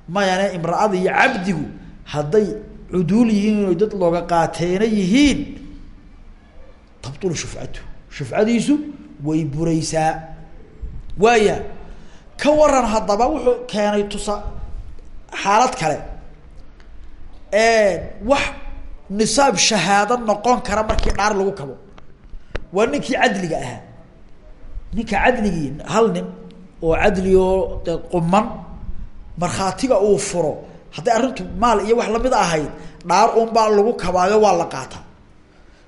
mayane imraada iyo cabdigu hadday cuduul yihiin ino dad looga qaateena yihiin tabtulu shufcatu shufcadiisu way buraysaa. Waaya ka waran haddaba wuxuu keenay tusa xaalad kale. Wax nisaab shahaado noqon kara markii dhaar lagu kabo. Waa ninkii cadliga ahaa. Ninka cadligii hal nin oo cadli oo de quman markhaatiga uu furo. Hadday arrintu maal iyo wax la mid ahayd dhaar un baa lagu kabaayo waa la qaataa.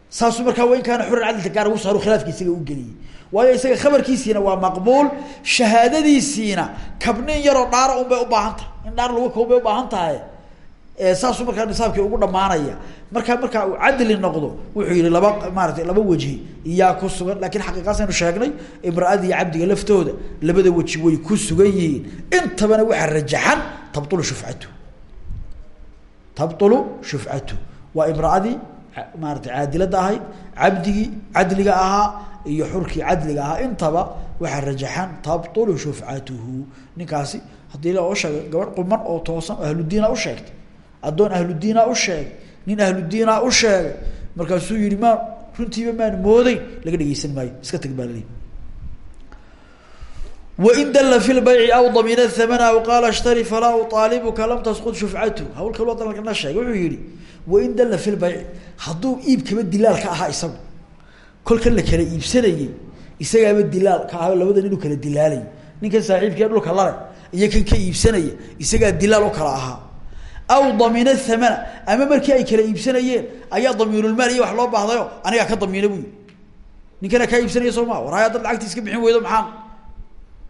Saasuu markaa wa in kaana xuran cadlika gaar ugu saaro khilaafki isaga u geliyey waayo isaga khabarkiisiina waa maqbuul shahaadadiisiina kabnin yaroo dhaara un bay ubaahan tahay in dhaar lagu kabo bay ubaahan tahay saasuu markaa nisaabkii ugu dhamaanaya markaa markaa uu cadli noqdo wuxuu yihi laba maaratay laba wejhi iyaa ku sugan. Lakin xaqiiqaasaynu sheegnay imraadii cabdiga laftooda labada weji way ku sugan yihiin. Intabana waxaa rajaxan tabtulu shufcatu. Tabtulu shufcatu. Waa imraadii maaratay caadilada ahayd cabdigii cadliga ahaa iyo xurkii cadliga ahaa intaba waxaa rajaxan tabtulu shufcatuhu. Ninkaasi haddii loo sheegay gabadh quman oo toosan ahludiina usheegtay addoon ahludiina u sheegay nin ahludiina u sheegay. Markaasuu yihi maa runtiiba maan moodeyn laga dhegeysan maayo. Iska tag baa laleeyi wain dalla fi lbayci aw damina thamana aw qaala ishtari falaa uaalibuka lam tasqud shufcatu. Hawl kal dalkana sheegay wuxuu yihi wain dalla fi lbayci hadduu iibkaba dilaal ka ahaa isagu kolkan la kala iibsanayey isagaaba dilaal ka aha labada nin u kala dilaalay. Ninkan saaxiibkee dhulka lale iyo kan ka iibsanaya isagaa dilaal u kala ahaa. Aw damina thamana ama markii ay kala iibsanayeen ayaa damiirulmaal iyo wax loo baahdayo anigaa ka damiina bu ninkana kaa iibsanaya soo hay dad lacagti iska bixin weydo maxaan?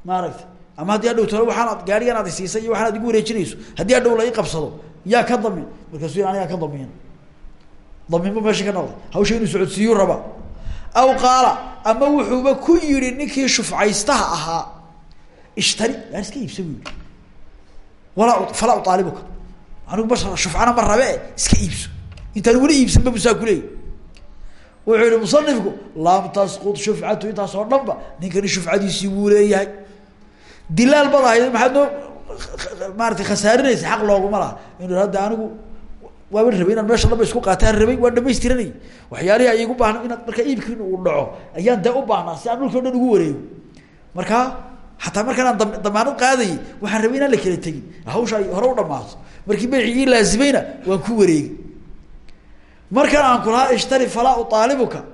Maaragta ama haddii adhow talo waxaan ad gaarigan aad isiisay iyo waxaan ad igu wareejinayso haddii adhow la ii qabsado yaa ka damin markaasuu anigaa ka damiina damiinba meesha ka noqday. Hawsha inuu rabaa aw qaala ama wuxuuba ku yihi ninkii shufcaystaha ahaa. Ishtari yaan iska iibsa bu yihi walaa falaa uaalibuka anigu ma shufcana ma rabe iska iibso. Intaan weli wuxuu yihi musanifku lam tasqud shufcatu intaas oo dhan ba ninkani shufcadiisii wuu leeyahay. Dilaal maxaad noo maaratay khasaarinaysa xaq looguma laha. Hadda anigu waaba rabay inaan meesha dhanba isku qaataan rabay waan dhamaystiranay waxyaalihi ay igu baahna inaad markaa iibkiin uu dhaco. Ayaan dee u baahnaa si aan dhulki o dhan ugu wareego markaa hataa markaan aan damaanad qaadayay waxaan rabay la kala tegin. Hawsha ay hore u dhamaato markii baycii ii laazimayna waan ku wareegay. Markan aan kulahaa ishtari falaa uaalibuka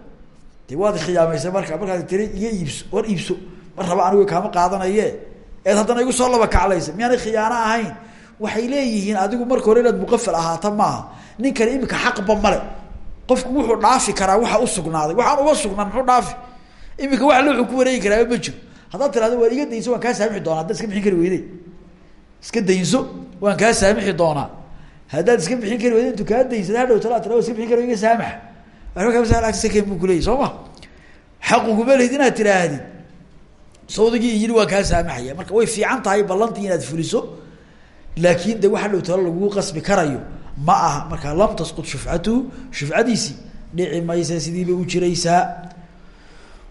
de waad khiyaamaysa marka markaad tiri iga iibso war iibso. Mar raba anigu kaama qaadanaye? Eed haddana igu soo laba kaclaysa. Miyaanay khiyaano ahayn waxay leeyihiin adigu marka hore inaad muqafal ahaata maaha. Ninkani imika xaqba male qofku wuxuu dhaafi karaa waxa usugnaaday waxaan uga sugnaan muxuu dhaafi? Imika wax le wuxuu ku wareegi karaa ma jiro. Haddaad tirahdo waan iga daynso waan kaa saamixi doonaa. Haddaad iska bixin kari weyde iska daynso waan kaa saamixi doonaa. Haddaad iska bixin kari weyde intu kaa daysada hadhow tala tira iska bixin kari iga saamax buu kuleeyay soo ma? Xaquguma lehid inaad tiraahdid sawdigii yidhi waan kaa saamaxaya. Marka way fiican tahay ballantii inaad fuliso laakin de waxa dhow talo lagugu qasbi karayo ma aha. Markaa lam tasqud shufcatuhu shufcadiisi dhici maysa sidiibay u jiraysaa.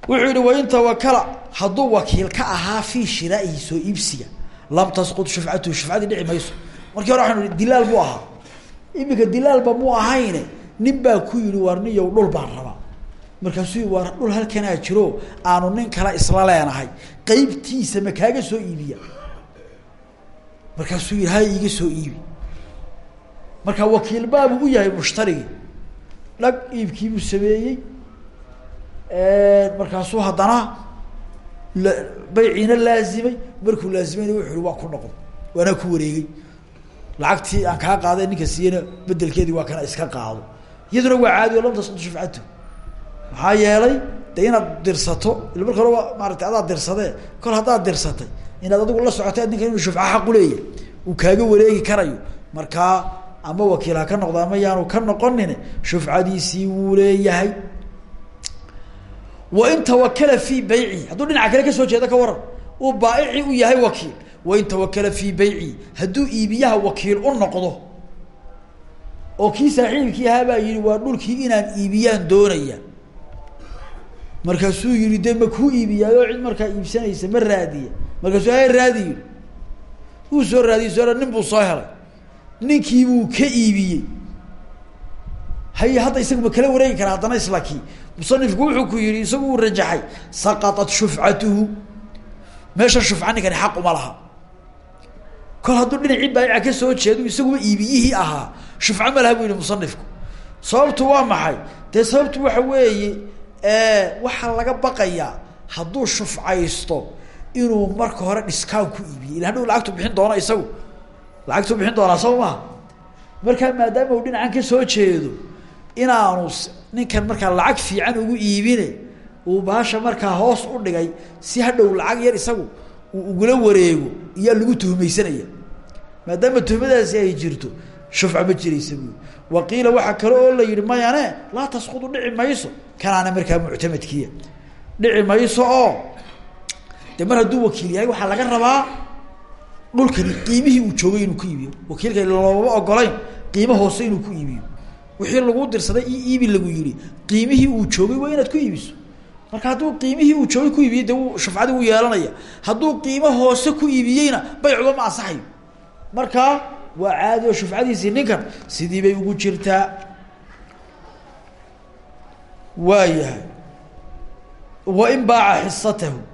Wuxuu yihi wain tawakala hadduu wakiil ka ahaa fii shiraa'ihi soo iibsiga. Lam tasqud shufcatuhu shufcadii dhici mayso. Markii hore waxanu ihi dilaal buu ahaa. Imika dilaalba mu ahayne nin baa ku yihi war niyow dhul baan rabaa. Markaasuu war dhul halkanaa jiro aanu nin kale isla leenahay. Qeybtiisa ma kaaga soo iibiya markaasuu yihi hay iiga soo iibi. Marka wakiil baabuu u yahay mushtarigii dhag iibkiibuu sameeyey markaasuu haddana la laazimay markuu laazimayna wuxu uhi waa ku noqon waanaa ku wareegay. Lacagtii aan kaa qaaday ninka siiyana bedelkeedii waa kana iska qaado. Iyaduna waa caadi o lam shufcatu. Maxaa yeelay de inaad dirsato ila marka maaratay adaad dirsadee kol haddaad dirsatay inaad adigu la socotay ninkan inuu shufca xaqu leeyahay uu kaaga wareegi karayo markaa ama wakiil ha ka noqdo ama yaanu ka noqonin shufcadiisii wuu leeyahay. Wain tawakala fii bayci hadduu dhinaca kale ka soo jeedo ka waran uu baaici u yahay wakiil. Wain tawakala fii bayci hadduu iibiyaha wakiil u noqdo oo kii saaxiibkii ahaa baa yihi waa dhulkii inaan iibiyaan doonaya. Markaasuu yihi de ma kuu iibiyaayo cid markaa iibsanaysa ma raadiya markaasuu ha raadi. Yii uu soo raadiye soo nin buu soo helay. Ninkiibuu ka iibiyey. Haye hadda isagu kala wareegi karaa haddana isla kii. Musanifku wuxuu ku yihi isagu uu rajaxay. Saqaطat shufcatuhu. Meesha shufca ninkani xaq uma laha. Kol hadduu dhinacii baayica ka soo jeedo isaguba iibiyihii ahaa. Shufca ma laha bu yihi musanifku sababtu waa maxay? Dee sababtu waxa weeye waxaa laga baqayaa hadduu shufcaysto inuu marka hore dhiskaan ku iibiyey ila hadhow lacagtu bixin doono isagu. Lacagtuu bixin doonaa soo maha markaa maadaama uu dhinacan ka soo jeedo inaanu ninkan markaa lacag fiican ugu iibine uu baasha markaa hoos u dhigay si hadhow lacag yar isagu uu ugula wareego iyaa lagu tuhmaysanaya maadaama tuhmadaasi ay jirto shufca ma jiraysa buui wa waxaa kale oo la yihi mayane laa tasqudu dhici mayso. Kanaana markaa muctamadkiya dhici mayso oo de mar hadduu wakiil yahay waxaa laga rabaa dhulkani qiimihii uu joogay inuu ku iibiyo. Wakiilka looma ogolayn qiimo hoose inuu ku iibiyo. Wixii lagu dirsaday iibi lagu yihi qiimihii uu joogay waa inaad ku iibiso. Marka hadduu qiimihii uu joogay ku iibiyey de w shufcadii wuu yeelanaya. Hadduu qiimo hoose ku iibiyeyna baycuba ma ansaxayo. Markaa waa caadi oo shufcadiisii ninkan sidii bay ugu jirtaa. Waa yahay wain baaca xisatahu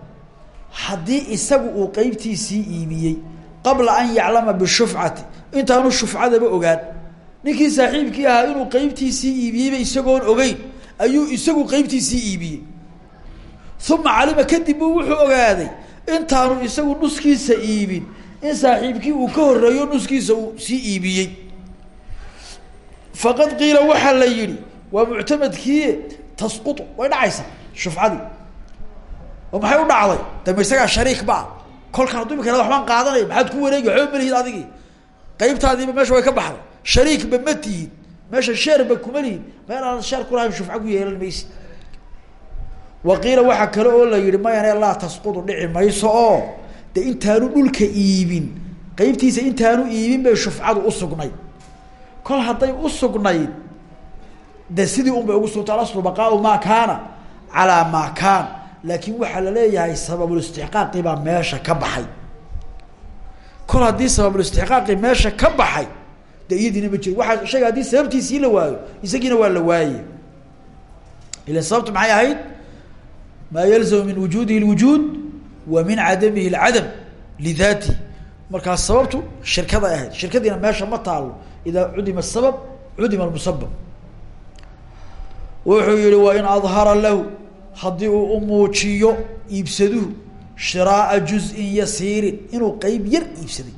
haddii isagu uu qeybtiisii iibiyey qabla an yaclama bishufcati intaanu shufcadaba ogaan. Ninkii saaxiibkii ahaa inuu qeybtiisii iibiyeyba isagoon ogeyn ayuu isagu qeybtiisii iibiyey. Uma calima kadib buu wuxuu ogaaday intaanu isagu nuskiisa iibin. In saaxiibkii uu ka horeeyo nuskiisa uu sii iibiyey. Faqad qiila waxaa la yihi waa muctamadkii tasqutu way dhacaysaa shufcadii oo maxay u dhacday? Dama isagaa shariik ba kolkan hadduu imika waxbaan qaadanaya maxaad ku wareegi waxba malihid adigii. Qeybtaadiiba meesha way ka baxday. Shariikba ma tihid. Meesha sheerba kuma lihid. Meel aan sheer kulahayn shufco ku yeelan maysid waqiila waxaa kale oo la yihi mayane laa tasqudu dhici mayso oo de intaanu dhulka iibin. Qeybtiisa intaanu iibin bay shufcadu usugnayd kol hadday usugnayd de sidii un bay ugu sugta alaslu baqaau maa kaana calaa maa kaan laakin waxaa la leeyahay sababulistixqaaqi baa meesha ka baxay. Kol haddii sababulistixqaaqi meesha ka baxay de iyadiina ma jiro. Waaa shayga haddii sababtiisii la waayo isagiina waa la waaye ila sababtu maxay ahayd? Maa yalzamu min wujuudihi lwujuud wa min cadamihi lcadam lidaatihi markaa sababtu shirkaday ahayd. Shirkadiina meesha ma taalo idaa cudima sabab cudima musabab wuxuu yihi wain adhara lahu haddii uu umuujiyo iibsaduhu shiraaa juzin yasiirin inuu qeyb yar iibsaday.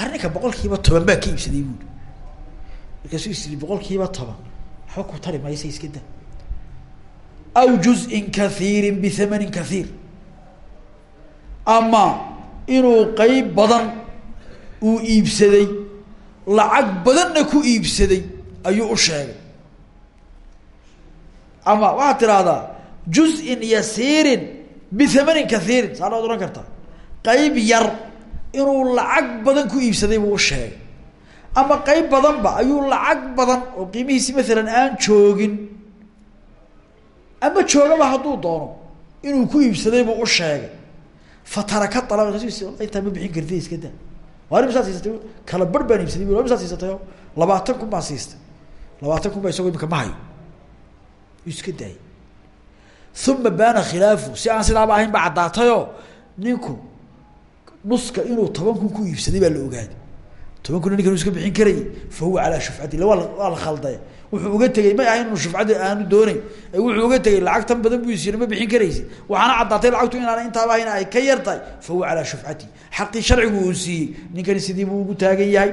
Arrinka boqol kiiba toban baa ka iibsaday buuri markaasuu isiri boqol kiiba toban waxba ku tari maysa iska da aw juzin kaiirin bihamanin kaiir ama inuu qeyb badan uu iibsaday lacag badanna ku iibsaday ayuu u sheegay. Ama waxaad tidhaahdaa juzin yasiirin bihamanin kaiirin saanaad ohan kartaa qeyb yar inuu lacag badan ku iibsaday buu u sheegay ama qeyb badanba ayuu lacag badan oo qiimihiisi maalan aan joogin ama joogaba hadduu doono inuu ku iibsaday buu u sheegay fataraka alaba intaa ma bixin karti iska da waari masaad siisatay kala bar baan iibsaday bu masaad siisatayo labaatan kun baan siistay labaatan kun baa isagoo imika ma hayo iska daayay uma baana khilaafu si aan sidaaba ahayn ba caddaatayoo ninku nuska inuu toban kun ku iibsaday baa la ogaaday toban kuna ninkan iska bixin karayy fa huwa calaa shufcati waa waa la khalday wuxuu uga tegey may ahayn inu shufcadi aanu dooneyn wuxuu uga tegey lacagtan badan buu is ma bixin karaysi waxaana caddaatay lacagtu inaana intaaba ahayn ay ka yar tahay fa huwa calaa shufcati xaqii sharcigu uu siiyey ninkani sidii buu ugu taagan yahay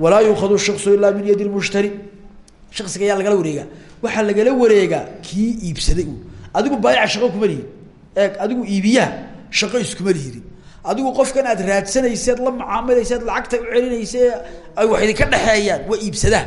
walaa yuukadu shaksu ilaa min yadi lmushtari shaksiga ayaa lagala adigu baayaca shaqo kuma lihid eeg adigu iibiyaha shaqo iskuma lihidin adigu qofkan aad raadsanayseed la mucaamilayseed lacagta u celinayse ay wax idinka dhexeeyaan waa iibsadaa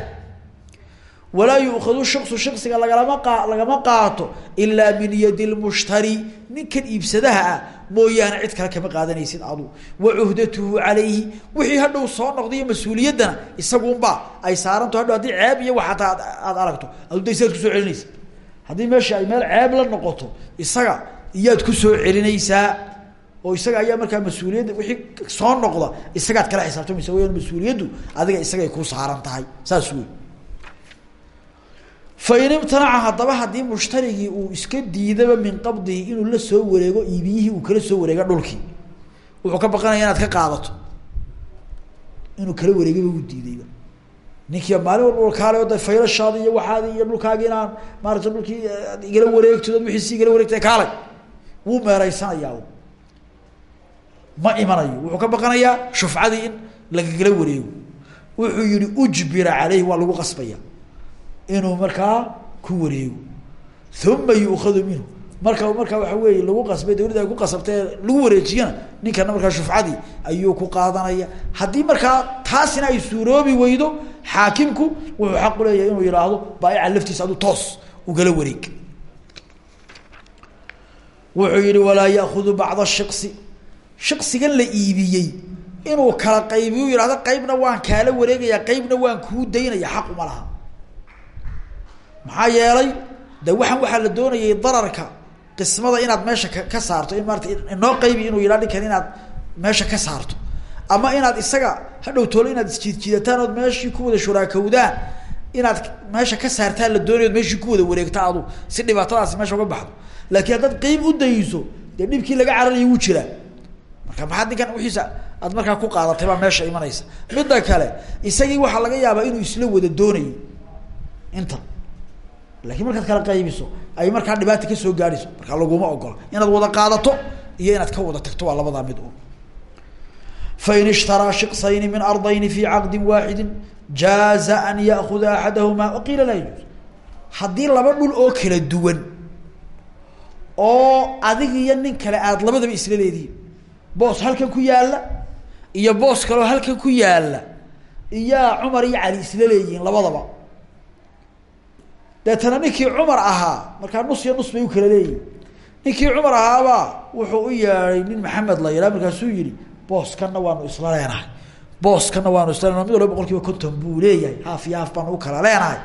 walaa yuukadu shaksu shaksiga lagalama qa lagama qaato ilaa min yadi lmushtari ninkan iibsadaha ah mooyaane cid kale kama qaadanaysid adu. Wa cuhdatuhu calayhi. Wixii hadhow soo noqdayo mas'uuliyaddana isagunba ay saaranto hadhow haddii ceeb iyo wax hataa aad aragto. Adu da isaad ku soo celinaysa haddii meesha ay meel ceeb la noqoto isaga iyaad ku soo celinaysaa oo isaga ayaa markaa mas'uuliyadda wixii soo noqda isagaad kala xisaabtamaysa wayaan mas'uuliyaddu adiga isagay ku saaran tahay. Saas wey fain imtanaca haddaba haddii mushtarigii uu iska diidaba min qabdihi inuu la soo wareego iibiyihii uu kala soo wareego dhulkii wuxuu ka baqanaya inaad ka qaadato. Inuu kala wareegayba uu diidayba ninkii maalin walba walkaale da faylashaadi iyo waxaadi iyo dhulkaagi inaan maarata dhulkii igala wareegto dad wiiisi igala wareegta kaalay. Wuu meereysanayaa ma imanayo. Wuxuu ka baqanayaa shufcadii in lagagala wareego. Wuxuu yihi ujbira caleyhi waa lagu qasbaya inuu markaa ku wareego. Uma yuukadu minhu marka markaa waxa weeye lagu qasbay dawladda ay ku qasabtay lagu wareejiyana ninkana markaa shufcadii ayuu ku qaadanaya. Haddii markaa taasina ay suuroobi weydo xaakimku wuxuu xaq uleeyahay inuu yihaahdo baaica laftiisa aduu toos ugala wareeg. Wuxuu yihi walaa yaakudu bacda shiksi shiksigan la iibiyey. Inuu kala qaybiyu yihahdo qeybna waan kaala wareegaya qeybna waan kuu daynaya xaq uma maxaa yeelay de waxaan waxaa la doonayay dararka qismada inaad meesha ka saarto in maarata inoo qaybi inuu yidhaha ninkan inaad meesha ka saarto. Ama inaad isaga hadhow toolo inaad isjiidjiidataan ood meeshii ku wada shuraakowdaan inaad meesha ka saartaan la doonay od ku wada wareegta adu si dhibaatadaasi meesha uga baxdo. Laakiin haddaad qeyb u dayso dee dhibkii laga cararayo wuu jiraa. Marka maxaad ninkan wiiisa aad markaa ku qaadatay baa meesha imanaysa. Midda kale isagii waxaa laga yaabaa inuu isla wada doonayo. Inta lakiin markaad kala qaybiso ay markaa dhibaata ka soo gaadhayso markaa laguma ogola inaad wada qaadato iyo inaad ka wada tagto waa labadaa mid un fain ishtaraa shiksayni min ardayni fi caqdi waaxidi jaaza an yaakuda axadahuma waqiila laa yajuuz. Haddii laba dhul oo kala duwan oo adig iyo nin kale aad labadaba isla leedihiin boos halkan ku yaalla iyo boos kaleo halkan ku yaalla iyaa cumar iyo cali isla leeyihiin labadaba deetana ninkii cumar ahaa markaa nus iyo nus bay u kala leeyihiin ninkii cumar ahaabaa wuxuu u yeedhay nin maxamed la yidhaha markaasuu yihi booskana waanu isla leenahay. Booskana waanu isla mid walba boqol kiiba konton buu leeyahay haaf iyo haaf baanu u kala leenahay.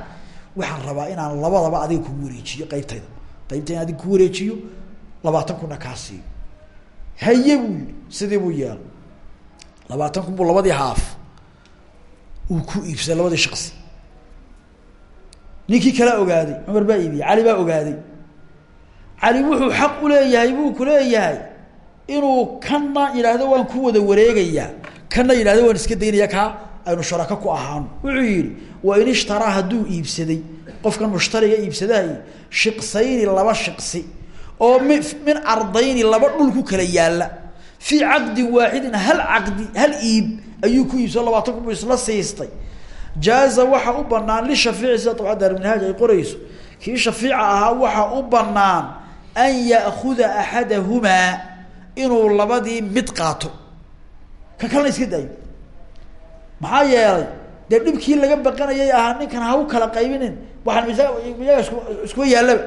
Waxaan rabaa inaan labadaba adiga kugu wareejiyo qeybtayda qeybta in adiga kugu wareejiyo labaatan kunna kaa siiyo. Haye sidii buu yeelay labaatan kun labadii haaf uu ku iibsaday labadii shaqsi ninkii kala ogaaday cumar baa iibiyey cali baa ogaaday. Cali wuxuu xaq uleeyahay buu ku leeyahay inuu kana yidhaahdo waan ku wada wareegayaa kana yidhahdo waan iska daynaya kaa aynu sharako ku ahaano. Wuxuu yihi wa in ishtaraa hadduu iibsaday qofkan mushtariga iibsadahay shiqsayni laba shiqsi oo mi min ardayni laba dhul ku kala yaalla. Fii caqdin waaxidin hal caqdi hal iib ayuu ku iibsado labaatan kun buu isla siistay jaaza waxa u banaan lishafiici sida dabca daarminhaaj ay qorayso. Kii shafiica ahaa waxa u banaan an ya'kuda axadahumaa inuu labadii mid qaato. Ka kalena iska daayo. Maxaa yeelay dee dhibkii laga baqanayay ahaa ninkan ha u kala qaybinin misaga miyaga isku iskuba yaallaba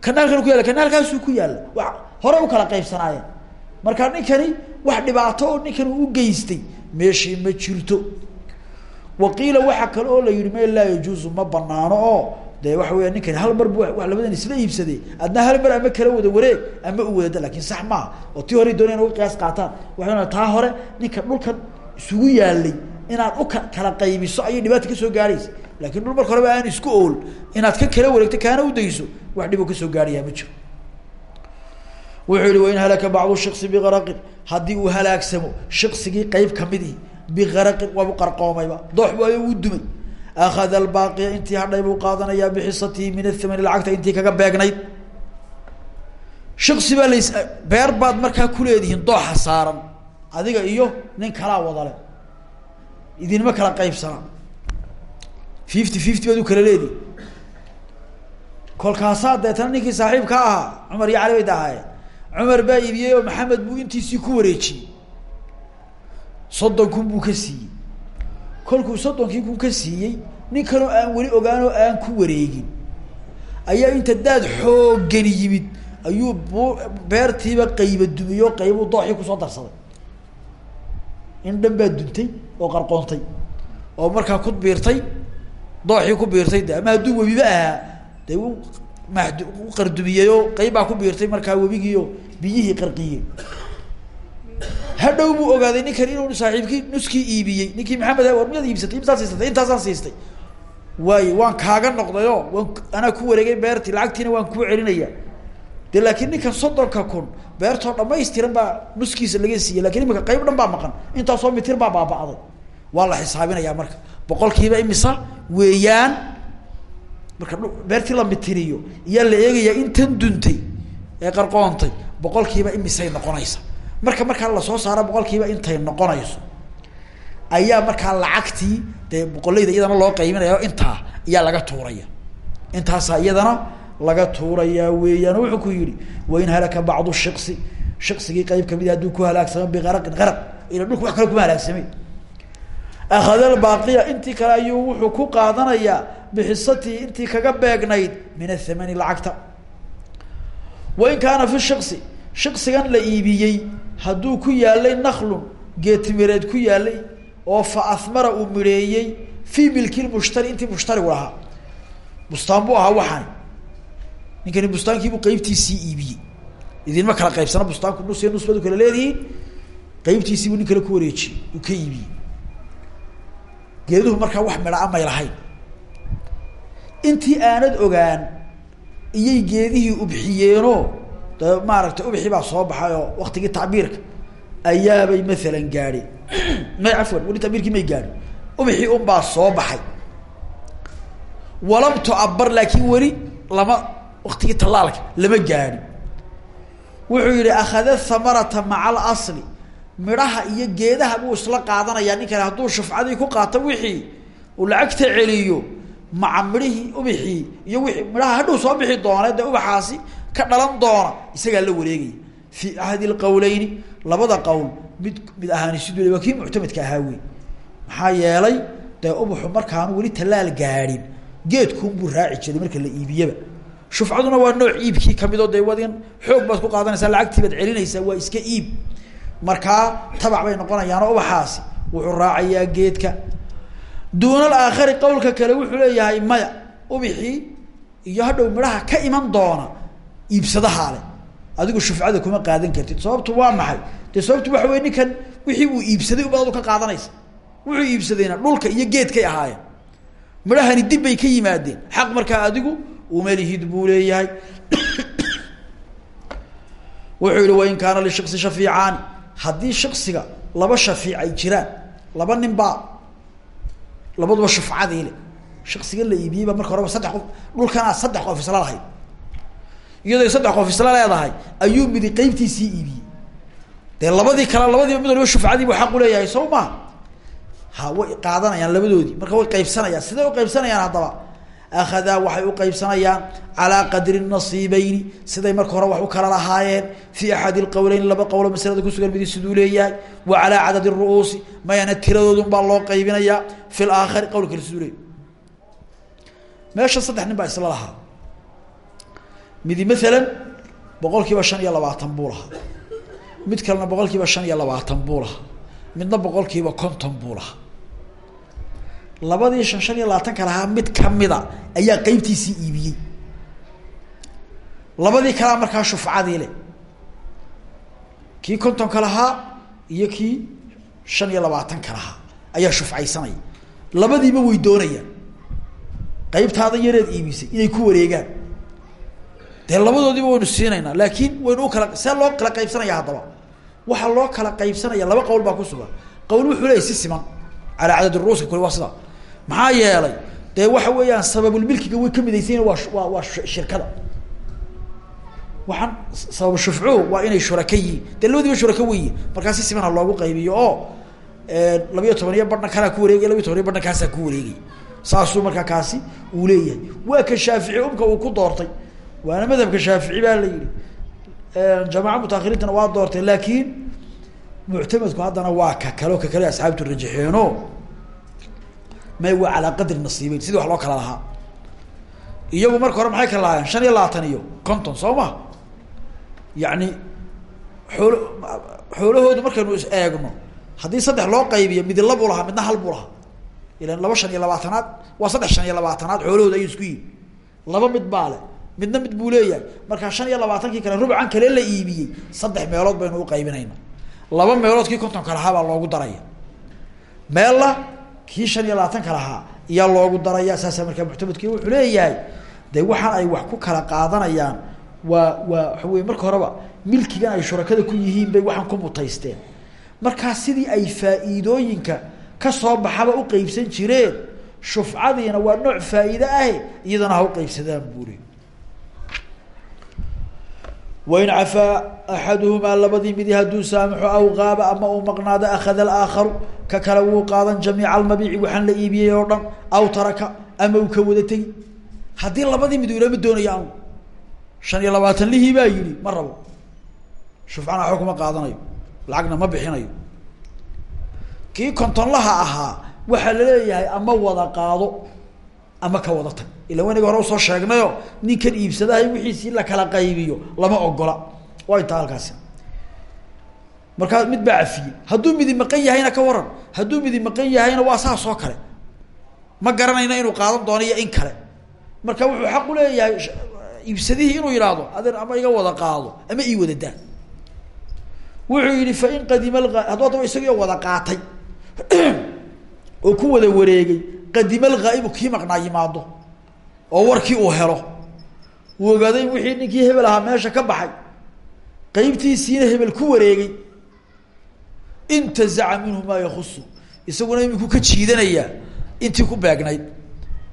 kana halkan ku yaalla wa hore u kala qaybsanaayeen. Marka ninkani wax dhibaato oo ninkan uu geystay meeshii ma jirto waqiila waxa kale oo la yihi me laa yajuuzu ma banaano oo. De waxa weya ninkani hal mar bu wa labadan isla iibsadee adna hal mar ama kala wada wareeg ama u waddada laakiin sax maaha oo tii hore doonay in qiyaas qaataan. Waa taa hore ninka dhulkan isugu yaalay inaad u ka kala qaybiso ayay dhibaata ka soo gaadhaysa laakiin dhul marka horeba aan isku ool inaad ka kala wareegto kaana udayso wax dhib oo ka soo gaadhayaa ma jiro. Wuxuu yihi wain halaka bacdu shiksi biaraqin haddii uu halaagsamo shiksigii qeyb kamidii biaraqin waabu qarqoomayba doox waayo uu dumay akada albaaqiya intii hadhay buu qaadanayaa bixisatihi min athamani lacagta intii kaga beegnayd shiksi baa las beer baad markaa kuleedihiin dooxa saaran adiga iyo nin kalaa wadale idinma kala qaybsana fifty fifty baad u kala leedihi kolkaasaa deetana ninkii saaxiibka ahaa cumar iyo cali bay dahaayeen cumar baa iibiyey oo maxamed buu intiisii ku wareejiyey soddon kun buu ka siiyey. Kolkuu soddonkii kun ka siiyey nin kaloo aan weli ogaan oo aan ku wareegin. Ayaa inta daad xoogani yimid. Ayuu bu beertiiba qayba dumiyo qaybuu dooxii ku soo darsaday. In dhan baa duntay oo qarqoontay. Oo markaa ku biirtay dooxii ku biirtay. De ama hadduu webiba ahaa de u mad u qardumiyey oo qayb ku biirtay markaa webigiio biyihii qarqiyey hadhow buu ogaaday ninkan inuu saaxiibkii nuskii iibiyey. Ninkii maxamed war miyaad iibsatay imsaad siisatay intaasaan siistay. Waayo waan kaaga noqdayo waan ku wareegay beertii lacagtiina waan kuu celinaya. De laakiin ninkan soddonka kun beertoo dhamaystiran baa nuskiisa laga siiyey. Lakin imika qayb dhan baa maqan. Intaasoo mitir baa baaba'day. Waa la xisaabinayaa marka. Boqolkiiba imisa weeyaan marka beertii la mitiriyo iyaa la eegayaa intan duntay ee qarqoontay boqolkiiba imisay noqonaysa marka markaa la soo saaro boqolkiiba intay noqonayso ayaa markaa lacagtii dee boqolleyda iyadana loo qaybinaya o intaa iyaa laga tuuraya. Intaasaa iyadana laga tuurayaa weeyaan wuxuu ku yihi wain halaka bacdu shiksi shiksigii qeyb ka mid hadduu ku halaagsamo biaraqin araq ila dhulka wax kale kuma halaagsamay akada albaaqiya intii kale ayuu wuxuu ku qaadanayaa bixisatihi intii kaga beegnayd min athamani lacagta. Wain kaana fi shiksi shiksigan la iibiyey hadduu ku yaalay naklun geetimireed ku yaalay oo fa ahmara uu midheeyey fii milki lmushtari intii mushtarigu lahaa bustaan buu ahaa waxaani ninkani bustaankiibuu qeybtiisii iibiyey. Idinma kala qaybsana bustaanku nus iyo nus badu kala leedihiin qeybtiisiibuu nin kale ku wareejiyey uu ka iibiyey. Geeduhu markaa wax midha amay lahayn. Intii aanad ogaan iyay geedihii ubxiyeenoo de maaragtay ubxii baa soo baxay oo waktigii tacbiirka ayaabay maalan gaadhi. May cafwan weli tacbiirkii may gaadhin ubxii unbaa soo baxay. Walam tuabar laakiin weli lama waktigii tallaalka lama gaadhin wuxuu yihi akhada hamarata maca alasli midhaha iyo geedaha buu isla qaadanayaa. Ninkani hadduu shufcadii ku qaato wixii uu lacagta celiyo maca midhihii ubixii iyo wii midhaha hadhow soo bixi doona dee ubaxaasi ka dhalan doona isagaa la wareegaya. Fii ahadi lqowleyni labada qowl mid mid ahaani siduu waa kii muctamedka ahaa wey maxaa yeelay dee ubaxu markaanu weli tallaal gaadhin geedkuunbuu raaci jiray marka la iibiyaba. Shufcaduna waa nooc iibkii ka mid oo dee xoog baad ku qaadanaysaa lacagtii baad celinaysaa waa iska iib. Markaa tabac bay noqonayaanoo ubaxaasi wuxuu raacayaa geedka. Duuna alaakhari qowlka kale wuxuu leeyahay maya ubixii iyo hadhow midhaha ka iman doona iibsadahaa le adigu shufcada kuma qaadan kartid. Sababtu waa maxay? Dee sababtu waxa wey ninkan wixii uu iibsaday ubaad adu ka qaadanaysa. Wuxuu iibsadayna dhulka iyo geedkay ahaayeen. Midhahani dib bay ka yimaadeen. Xaq markaa adigu umalihid buu leeyahay. Wuxuu yihi wain kaana lishiksi shafiicaani. Haddii shaksiga laba shafiic ay jiraan laba nin baa labaduba shufcadii le shaksiga la iibiyey baa marka horeba saddex qof dhulkanaa saddex qof isla lahayd iyadoo saddex qof isla leedahay ayuu midi qeybtiisii iibiyey. Dee labadii kale labadiiba mid waliba shufcadii buu xaq uleeyahay soo maha ha way qaadanayaan labadoodii. Marka way qaybsanayaan. Siday u qaybsanayaan haddaba? Akadaa waxay u qaybsanayaan calaa qadri nasiibeyni siday marka hore wax u kala lahaayeen. Fii axadi lqowleyn laba qowlo maslada kusugan midi siduu leeyahay. Wa calaa cadadi ru'uusi. Mayana tiradoodun baa loo qaybinayaa. Fi laakhari qowl kale siduu leeyay meesha saddex baa isla lahaa midi maalan boqol kiiba shan iyo labaatan buu mid kalena boqol kiiba shan iyo labaatan buu midna boqol kiiba konton buu labadii shan shan iyo labaatanka lahaa mid kamida ayaa qeybtiisii iibiyey. Labadii kalea markaa shufcadii le kii kontonka lahaa iyo kii shan iyo labaatanka lahaa ayaa shufcaysanaya. Labadiiba way doonayaan. Qeybtaada yareed iibisay inay ku wareegaan dee labadoodiiba waynu siinaynaa laakiin waynu u kala see loo kala qaybsanaya haddaba. Waxaa loo kala qaybsanaya laba qowl baa ku sugan. Qowl wuxuu leeyay si siman calaa cadad ruuska kule waa sidaa. Maxaa yeelay dee waxa weeyaan sababulmilkiga way ka midaysayin waa waa shirkada. Waxaan sabab shufcuhu waa inay shuraka yihiin dee shuraka weyiin markaa si siman loogu qaybiyo oo labiyo toban iyo badhna kalaa ku wareegay labiyo toban iyo badhna ku wareegay. Saasuu markaa kaasi uu leeyahay. Waa ka shaafici umka uu ku doortay waana madhabka shaafici baa la yihi jamaaca mutaahiriintana waa doortay laakiin muctamadku haddana waa ka kale o ka kale asxaabtu rajaxeeno. May waa calaa qadri nasiibeyn sidii wax loo kala lahaa. Iyagu marka hore maxay kala lahaayeen? Shan iyo labaatan iyo konton soo ma yacni xool xoolahoodu markaynu is eegno haddii saddex loo qaybiyo midi labuu lahaa midna hal buu lahaa. Ilan laba shan iyo labaatanaad waa saddex shan iyo labaatanaad xoolahooda ayay isku yihiin laba mid baa le midna mid buu leeyahay. Markaa shan iyo labaatankii kale rubcan kale la iibiyey. Saddex meelood baynu uqaybinayna laba meelood kii kontonka lahaa baa loogu daraya. Meella kii shan iyo labaatanka lahaa iyaa loogu daraya. Saasa markaa muctamadki wuxuu leeyahay. De waxaan ay wax ku kala qaadanayaan. Waa waa waxa wey horeba milkigan ay shurakada ku yihiin bay waxaan ku mutaysteen. Markaa sidii ay faa-iidooyinka ka soo baxaba uqeybsan jireen shufcadiina waa nooc faa-iide ahe iyadana ha uqeybsadaan buuri wain cafaa axaduhumaa labadii midi hadduu saamaxo aw qaaba ama uu maqnaado akhada alaakharu ka kale wuu qaadan jamiica almabiici waxaan la iibiyey oo dhan aw taraka ama uu ka wada tegi haddii labadii mid ilama doonayo anu shan iyo labaatan lihii baa yidhi ma rabo shufcana waxba kuma qaadanayo lacagna ma bixinayo kii kontonlaha ahaa waxaa la leeyahay ama wada qaado ama ka wada tag ila waniga hore u soo sheegnayo ninkan iibsadahay wixiisii la kala qaybiyo lama ogola waa intaa halkaasi. Markaa mid baa cafiyey hadduu midi maqan yahayna ka waran hadduu midi maqan yahayna waa saas oo kale. Ma garanayna inuu qaadan doono iyo in kale. Marka wuxuu xaq uleeyahay iibsadihii inuu yidhaahdo adeer ama iga wada qaado ama ii wada daa. Wuxuu yihi fain qadima hadduu adaba wada qaatay. Oo ku wada wareegay qadima alghaa'ibu kii maqnaa yimaado oo warkii uu helo. Uu ogaaday in wixii ninkii hebel ahaa meesha ka baxay. Qeybtiisiina hebel ku wareegay. Intazaca minhu maa yakusu isaguna imikuu ka jiidanayaa intii ku beegnayd.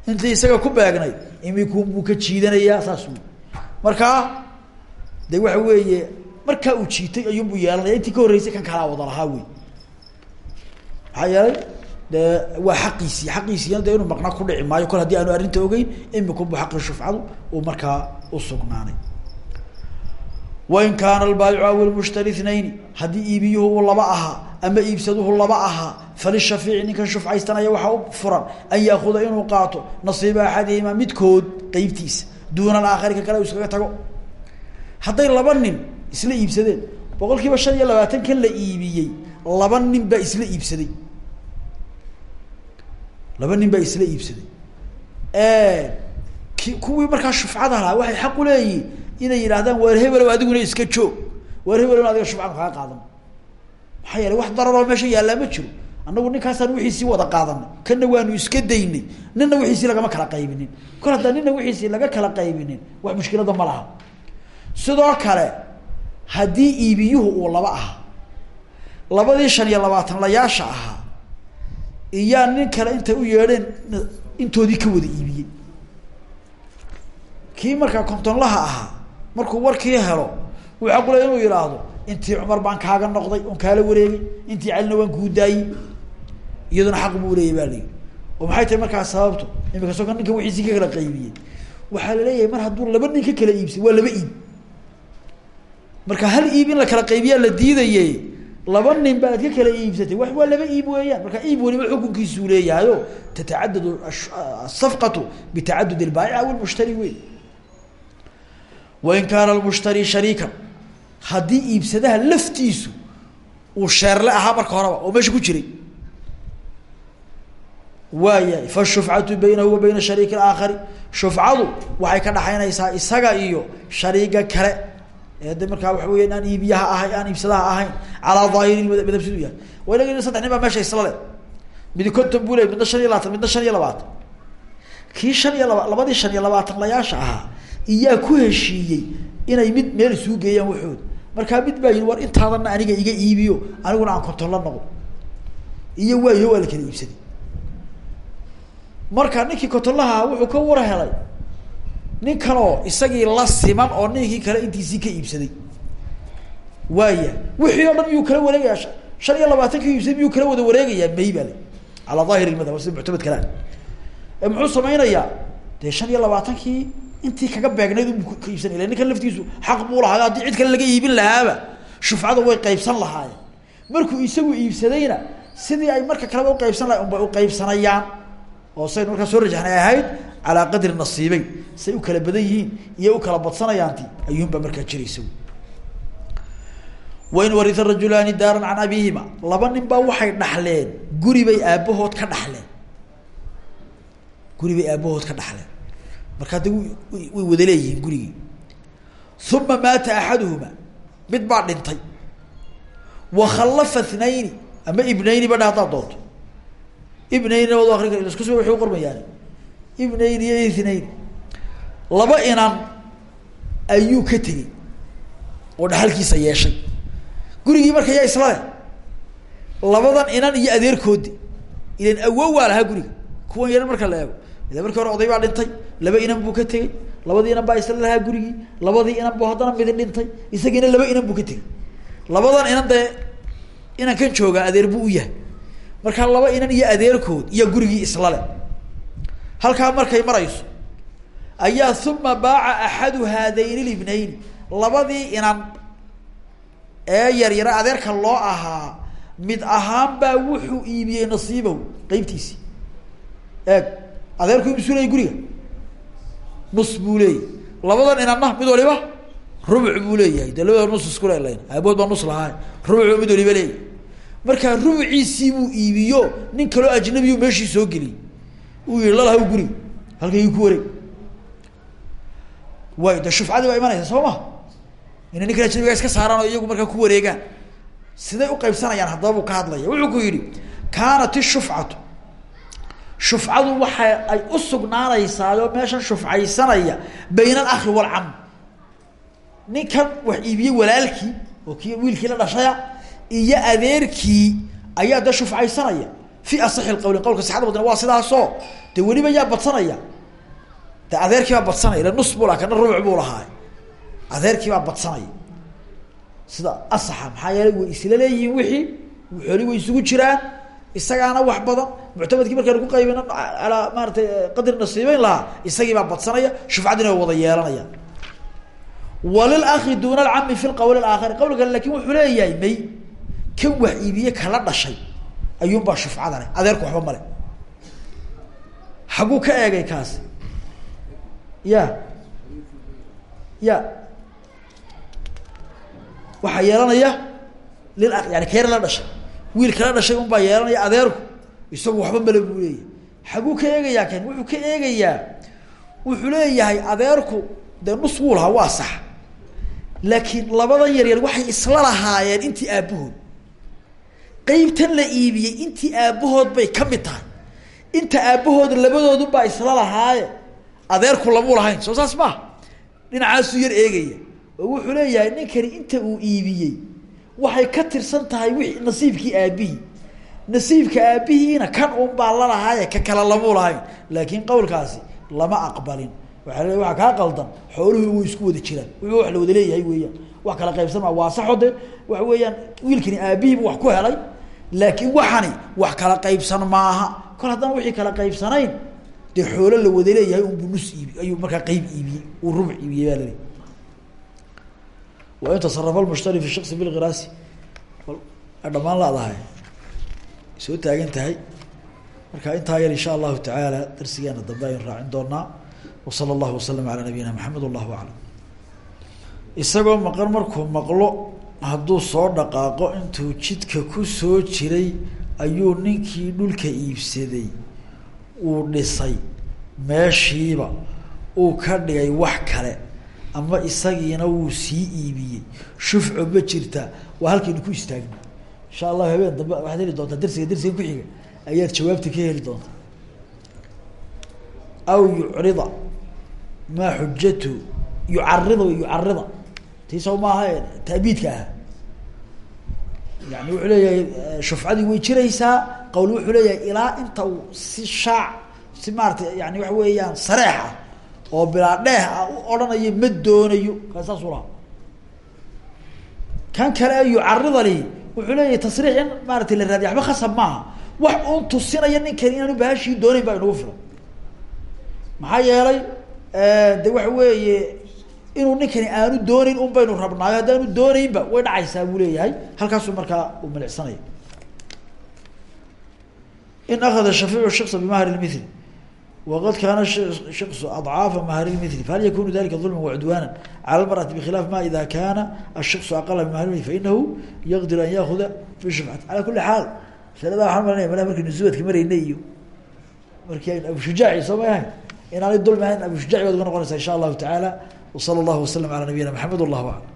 Intii isaga ku beegnayd. Imikuunbuu ka jiidanayaa saas wy markaa de waxa weeye markaa uu jiitay ayuunbuu yeelanaya. Intii ka horreysay kan kalaa wada lahaa wey maxaa yeelay de waa xaqiisii xaqiisiina de inuu maqna ku dhici maayo. Kol haddii aanu arrinta ogeyn imikunbu xaqi shufcadu uu markaa usugnaanay wain kaana albaayicu aw ilmushtari ithnayni haddii iibiyuhu uu laba ahaa ama iibsaduhu laba ahaa falishaiici ninkan shufcaystanaya waxaa u furan an yaakuda inuu qaato nasiiba axadihima midkood qeybtiisa duuna alaakhari ka kale iskaga tago. Hadday laba nin isla iibsadeen boqol kiiba shan iyo labaatan kan la iibiyey laba nin baa isla iibsaday laba nin baa isla iibsaday. Ki kuwii markaa shufcada lahaa waxay xaq uleeyihin inay yidhaahdaan waar hebelow adiguna iska joog. Waar hebelow adiga shufcan kaa qaadan. Maxaa yeelay wax dararoo meesha yaallaa ma jiro. Annagu ninkaasaan wixiisii wada qaadanay. Kana waanu iska daynay. Nina wixiisii lagama kala qaybinin. Kol haddaa nina wixiisii laga kala qaybinin wax mushkilada ma laha. Sidoo kale haddii iibiyuhu uu laba ahaa labadii shan iyo labaatan layaasha ahaa iyaa nin kale intay u yeedheen intoodii ka wada iibiyey. Kii markaa kontonlaha ahaa markuu warkii helo wuu xaqule inuu yidhaahdo intii cumar baan kaaga noqday oon kaala wareegay intii calina waan kuu daayey iyaduna xaq buu leeyahy baa layihi oo maxay tahay markaa sababto imika soo ninka wixiisii ka kala qaybiyey. Waxaa la leeyahay mar hadduu laba nin ka kala iibsay waa laba iib. Marka hal iib in la kala qaybiyaa la diidaye laba nin ba ad ka kala iibsatay. Wax waa laba iib weeyaan. Marka iib weliba xukunkiisuu leeyahayo tatacadad asafqatu bitacadud albaayic aw lmushtari wey wain kaana lmushtari shariikan haddii iibsadaha laftiisu uu sheerle ahaa marka horeba oo meesha ku jiray. Waayahay fashufcatu baynahu wa bayna shariiki aakhari. Shufcadu waxay ka dhaxaynaysaa isaga iyo shariiga kale de markaa waxa weya aan iibiyaha ahay aan iibsadaha ahayn madhab siduu yahay. Waa inaga saddex nin baa meesha isla le midi konton buu ley midna shan iyo labaatan midna shan iyo labaatan. Kii shan iyo laba labadii shan iyo labaatan layaasha ahaa iyaa ku heshiiyey inay mid meel isuu geeyaan waxooda markaa mid baa yii war intaadanna aniga iga iibiyo aniguna aan konton la noqdo iyo waayo waa la kala iibsaday. Marka ninkii kontonlaha wuxuu ka war helay nin kaloo isagii la siman oo ninkii kale intiisii ka iibsaday. Waaya wixii oo dhan miyuu kala wareegayaa? Shan iyo labaatankii iibsaday miyuu kala wada wareegayaa? May baa le calaa daahir ilmadhab sida muctamad kalea muxuu samaynayaa dee shan iyo labaatankii intii kaga beegnayd unbu ka iibsanay ila ninkan laftiisu xaq buu lahaa haddii cid kale laga iibin lahaaba shufcada way qaybsan lahaayeen. Markuu isagu iibsadayna sidii ay marka kaleba uqaybsan lahay unbay uqaybsanayaan oo saynu markaa soo rajaxnay ahayd calaa qadri nasiibeyn say u kala badan yihiin iyo u kala badsanayaanti ayuunbaa markaa jiraysa wain waria rajulaani daaran can abihima laba nin baa waxay dhaxleen guri bay aabbahood ka dhaxleen. Guri bay aabbahood ka dhaxleen. Markaa de way wada leeyihiin gurigii. Uma maata axaduhuma mid baa dhintay. Wakhallafa thnayni ama ibnayni ba dha haddaad doonto. Ibnaynina wad akrin kar iskusba waxay uqormayaan ibnayn iyo ithnayn laba inan ayuu ka tegey oo dhaxalkiisa yeeshay. Gurigii marka yaa isla labadan inan iyo adeerkoodi ilan awow waa lahaa guriga. Kuwan yaran marka la eego. Ila markii hore oday baa dhintay. Laba inan buu ka tegey. Labadii inan baa isla lahaa gurigii. Labadii inan bu haddana midi dhintay. Isagiina laba inan buu ka tegey. Labadan inan dee inan kan joogaa adeer buu u yahay. Markaa laba inan iyo adeerkood iyo gurigii isla halkaa markay marayso. Ayaa uma baaca axadu haadayni libnayni labadii inan ee yaryara adeerka loo ahaa mid ahaan baa wuxuu iibiyey nasiibahu qeybtiisii eeg adeerku imsuu leeyay guriga? Nus buu leeyay. Labadan inanna mid waliba rubuc buu leeyahay. De labada nus isku leelayn aabood baa nus lahaa rubuc mid waliba leeyahy markaa rubuciisii buu iibiyo nin kaloo ajnabiyu meeshii soo geliyey uu yihi lalahaw guriga halkaygii ku wareeg. Way de shufcadii baa imanaysa soo ma? Inay ajnabiga iska saaraan oo iyagu markaa ku wareegaan. Siday uqaybsanayaan haddaba buu ka hadlaya wuxuu ku yidhi kaanat ishufcatu shufcadu waxa ay u sugnaanaysaayoo meeshan shufcaysanaya bayna alakhi walcam ninkan wax iibiyey walaalkii oo kii wiilkii la dhashaya iyo adeerkii ayaa de shufcaysanaya fi asaxi lqawlin qawlka saxada badna waa sidaasoo. De weliba yaa badsanaya. De adeerkii baa badsanaya ila nus buu laha kana rubuc buu lahaa. Adeerkii baa badsanaya. Sida asaxa maxaa yeelay way isla leeyihiin wixii xooli way isugu jiraan isagaana wax badan. Muctamadkii markaynu ku qaybina alaa maaratay qadri nasiibeyn lahaa isagii baa badsanaya shufcadina way wada yeelanayaan walilakhi duuna alcami fi lqawl aakhari qawlka laakiin wuxuu leeyahay may kan wax iibiye kala dhashay ayuunbaa shufcada leh adeerku waxba male xaguu ka eegay kaasi ya. Ya. Waxaa yeelanaya lil yani keer la dhashay wiil kala dhashay unbaa yeelanaya adeerku isagu waxba male buu leeyahy xaguu ka eegayaa ken wuxuu ka eegayaa wuxuu leeyahay adeerku dee nus wuu lahaa waa sax. Laakiin labadan yaryar waxay isla lahaayeen intii aabbahood qeybtan la iibiyey intii aabbahood bay ka mid tahay. Inta aabbahood labadoodu baa isla lahaaye adeerku lamuu lahayn soo saas maaha dhinacaasuu yar eegaya. Oo wuxuu leeyahay ninkani inta uu iibiyey waxay ka tirsan tahay wixii nasiibkii aabihii nasiibka aabihiina kan un baa lalahaaye ka kale lamuu lahayn. Laakiin qowlkaasi lama aqbalin. Waa le waa kaa qaldan xooluhu way isku wada jiraan. Wuxuu wax la wada leeyahay weeyaan. Wax kala qaybsan maa waa saxo de. Waxa weeyaan wiilkani aabihiibu wax ku helay laakiin waxani wax kala qaybsan maaha. Kol haddana wixii kala qaybsanayn dee xoolo la wada leeyahay unbu nus iibi ayuu markaa qeyb iibiyey uu rubuc iibiyey baa laleey wain tasarafa lmushtari fi shasi bilkiraasi dhammaan laadahay soo taagan tahay. Marka intaa yar insha allahu tacaala darsigeena dambe aynu raacin doonaa. Wasala allahu wasalam alaa nabiyina maxamed wallahu aclam. Isagoo maqan markuu hadduu soo dhaqaaqo intuu jidka ku soo jiray ayuu ninkii dhulka iibsaday. Uu dhisay. Meeshiiba uu ka dhigay wax kale ama isagiina wuu sii iibiyey. Shufco ma jirta waa halkaynu ku istaagna insha allahu habeen dambe waxaad heli doontaa darsiga darsiga kuxiga ayaad jawaabta ka heli doontaa. Aw yucrida maa xujatu yucarida yucarida tii soo maaha taabiidka ahaa yani wuxuu leeyahay shufcadii way jiraysaa qawl wuxuu leeyahay ilaa inta uu si shaac si maarata yani waxa weeyaan sareex ah oo bilaa dheeh ah u odhanayo ma doonayo kaa saasuu lahaa kan kale yucarida li wuxuu leeyahay tasriix in maarata la raadiya waxba khasab maaha wax uun tusinaya ninkani inaanu bahashii doonayn baa inagu filan maxaa yeelay de waxa weeye inuu ninkani aanu doonayn un baynu rabnaayo haddaanu doonaynba way dhacaysaa buu leeyahay. Halkaasuu markaa uu milicsanaya in akada shafiicu shaksa bimahri lmithli waqad kaana shaksu adcaafa mahri lmithli fahal yakunu dalika dulma wacudwaana cala lmarati bikhilaaf ma ida kana ashaksu aqala bimahri lmithli fainahu yaqdiru an yaakuda fi shufcati cala kuli xaal masalada waxaan malanaya malaha markaynu zuwadka maraynay iyo markii aynu abushujaaci soo ma ahayn. Inaanay dulmi ahayn abushujaaci baad uga noqonaysaa insha allahu tacaala wsala allahu wasalam ala nabiyina maxamed wallahu aclam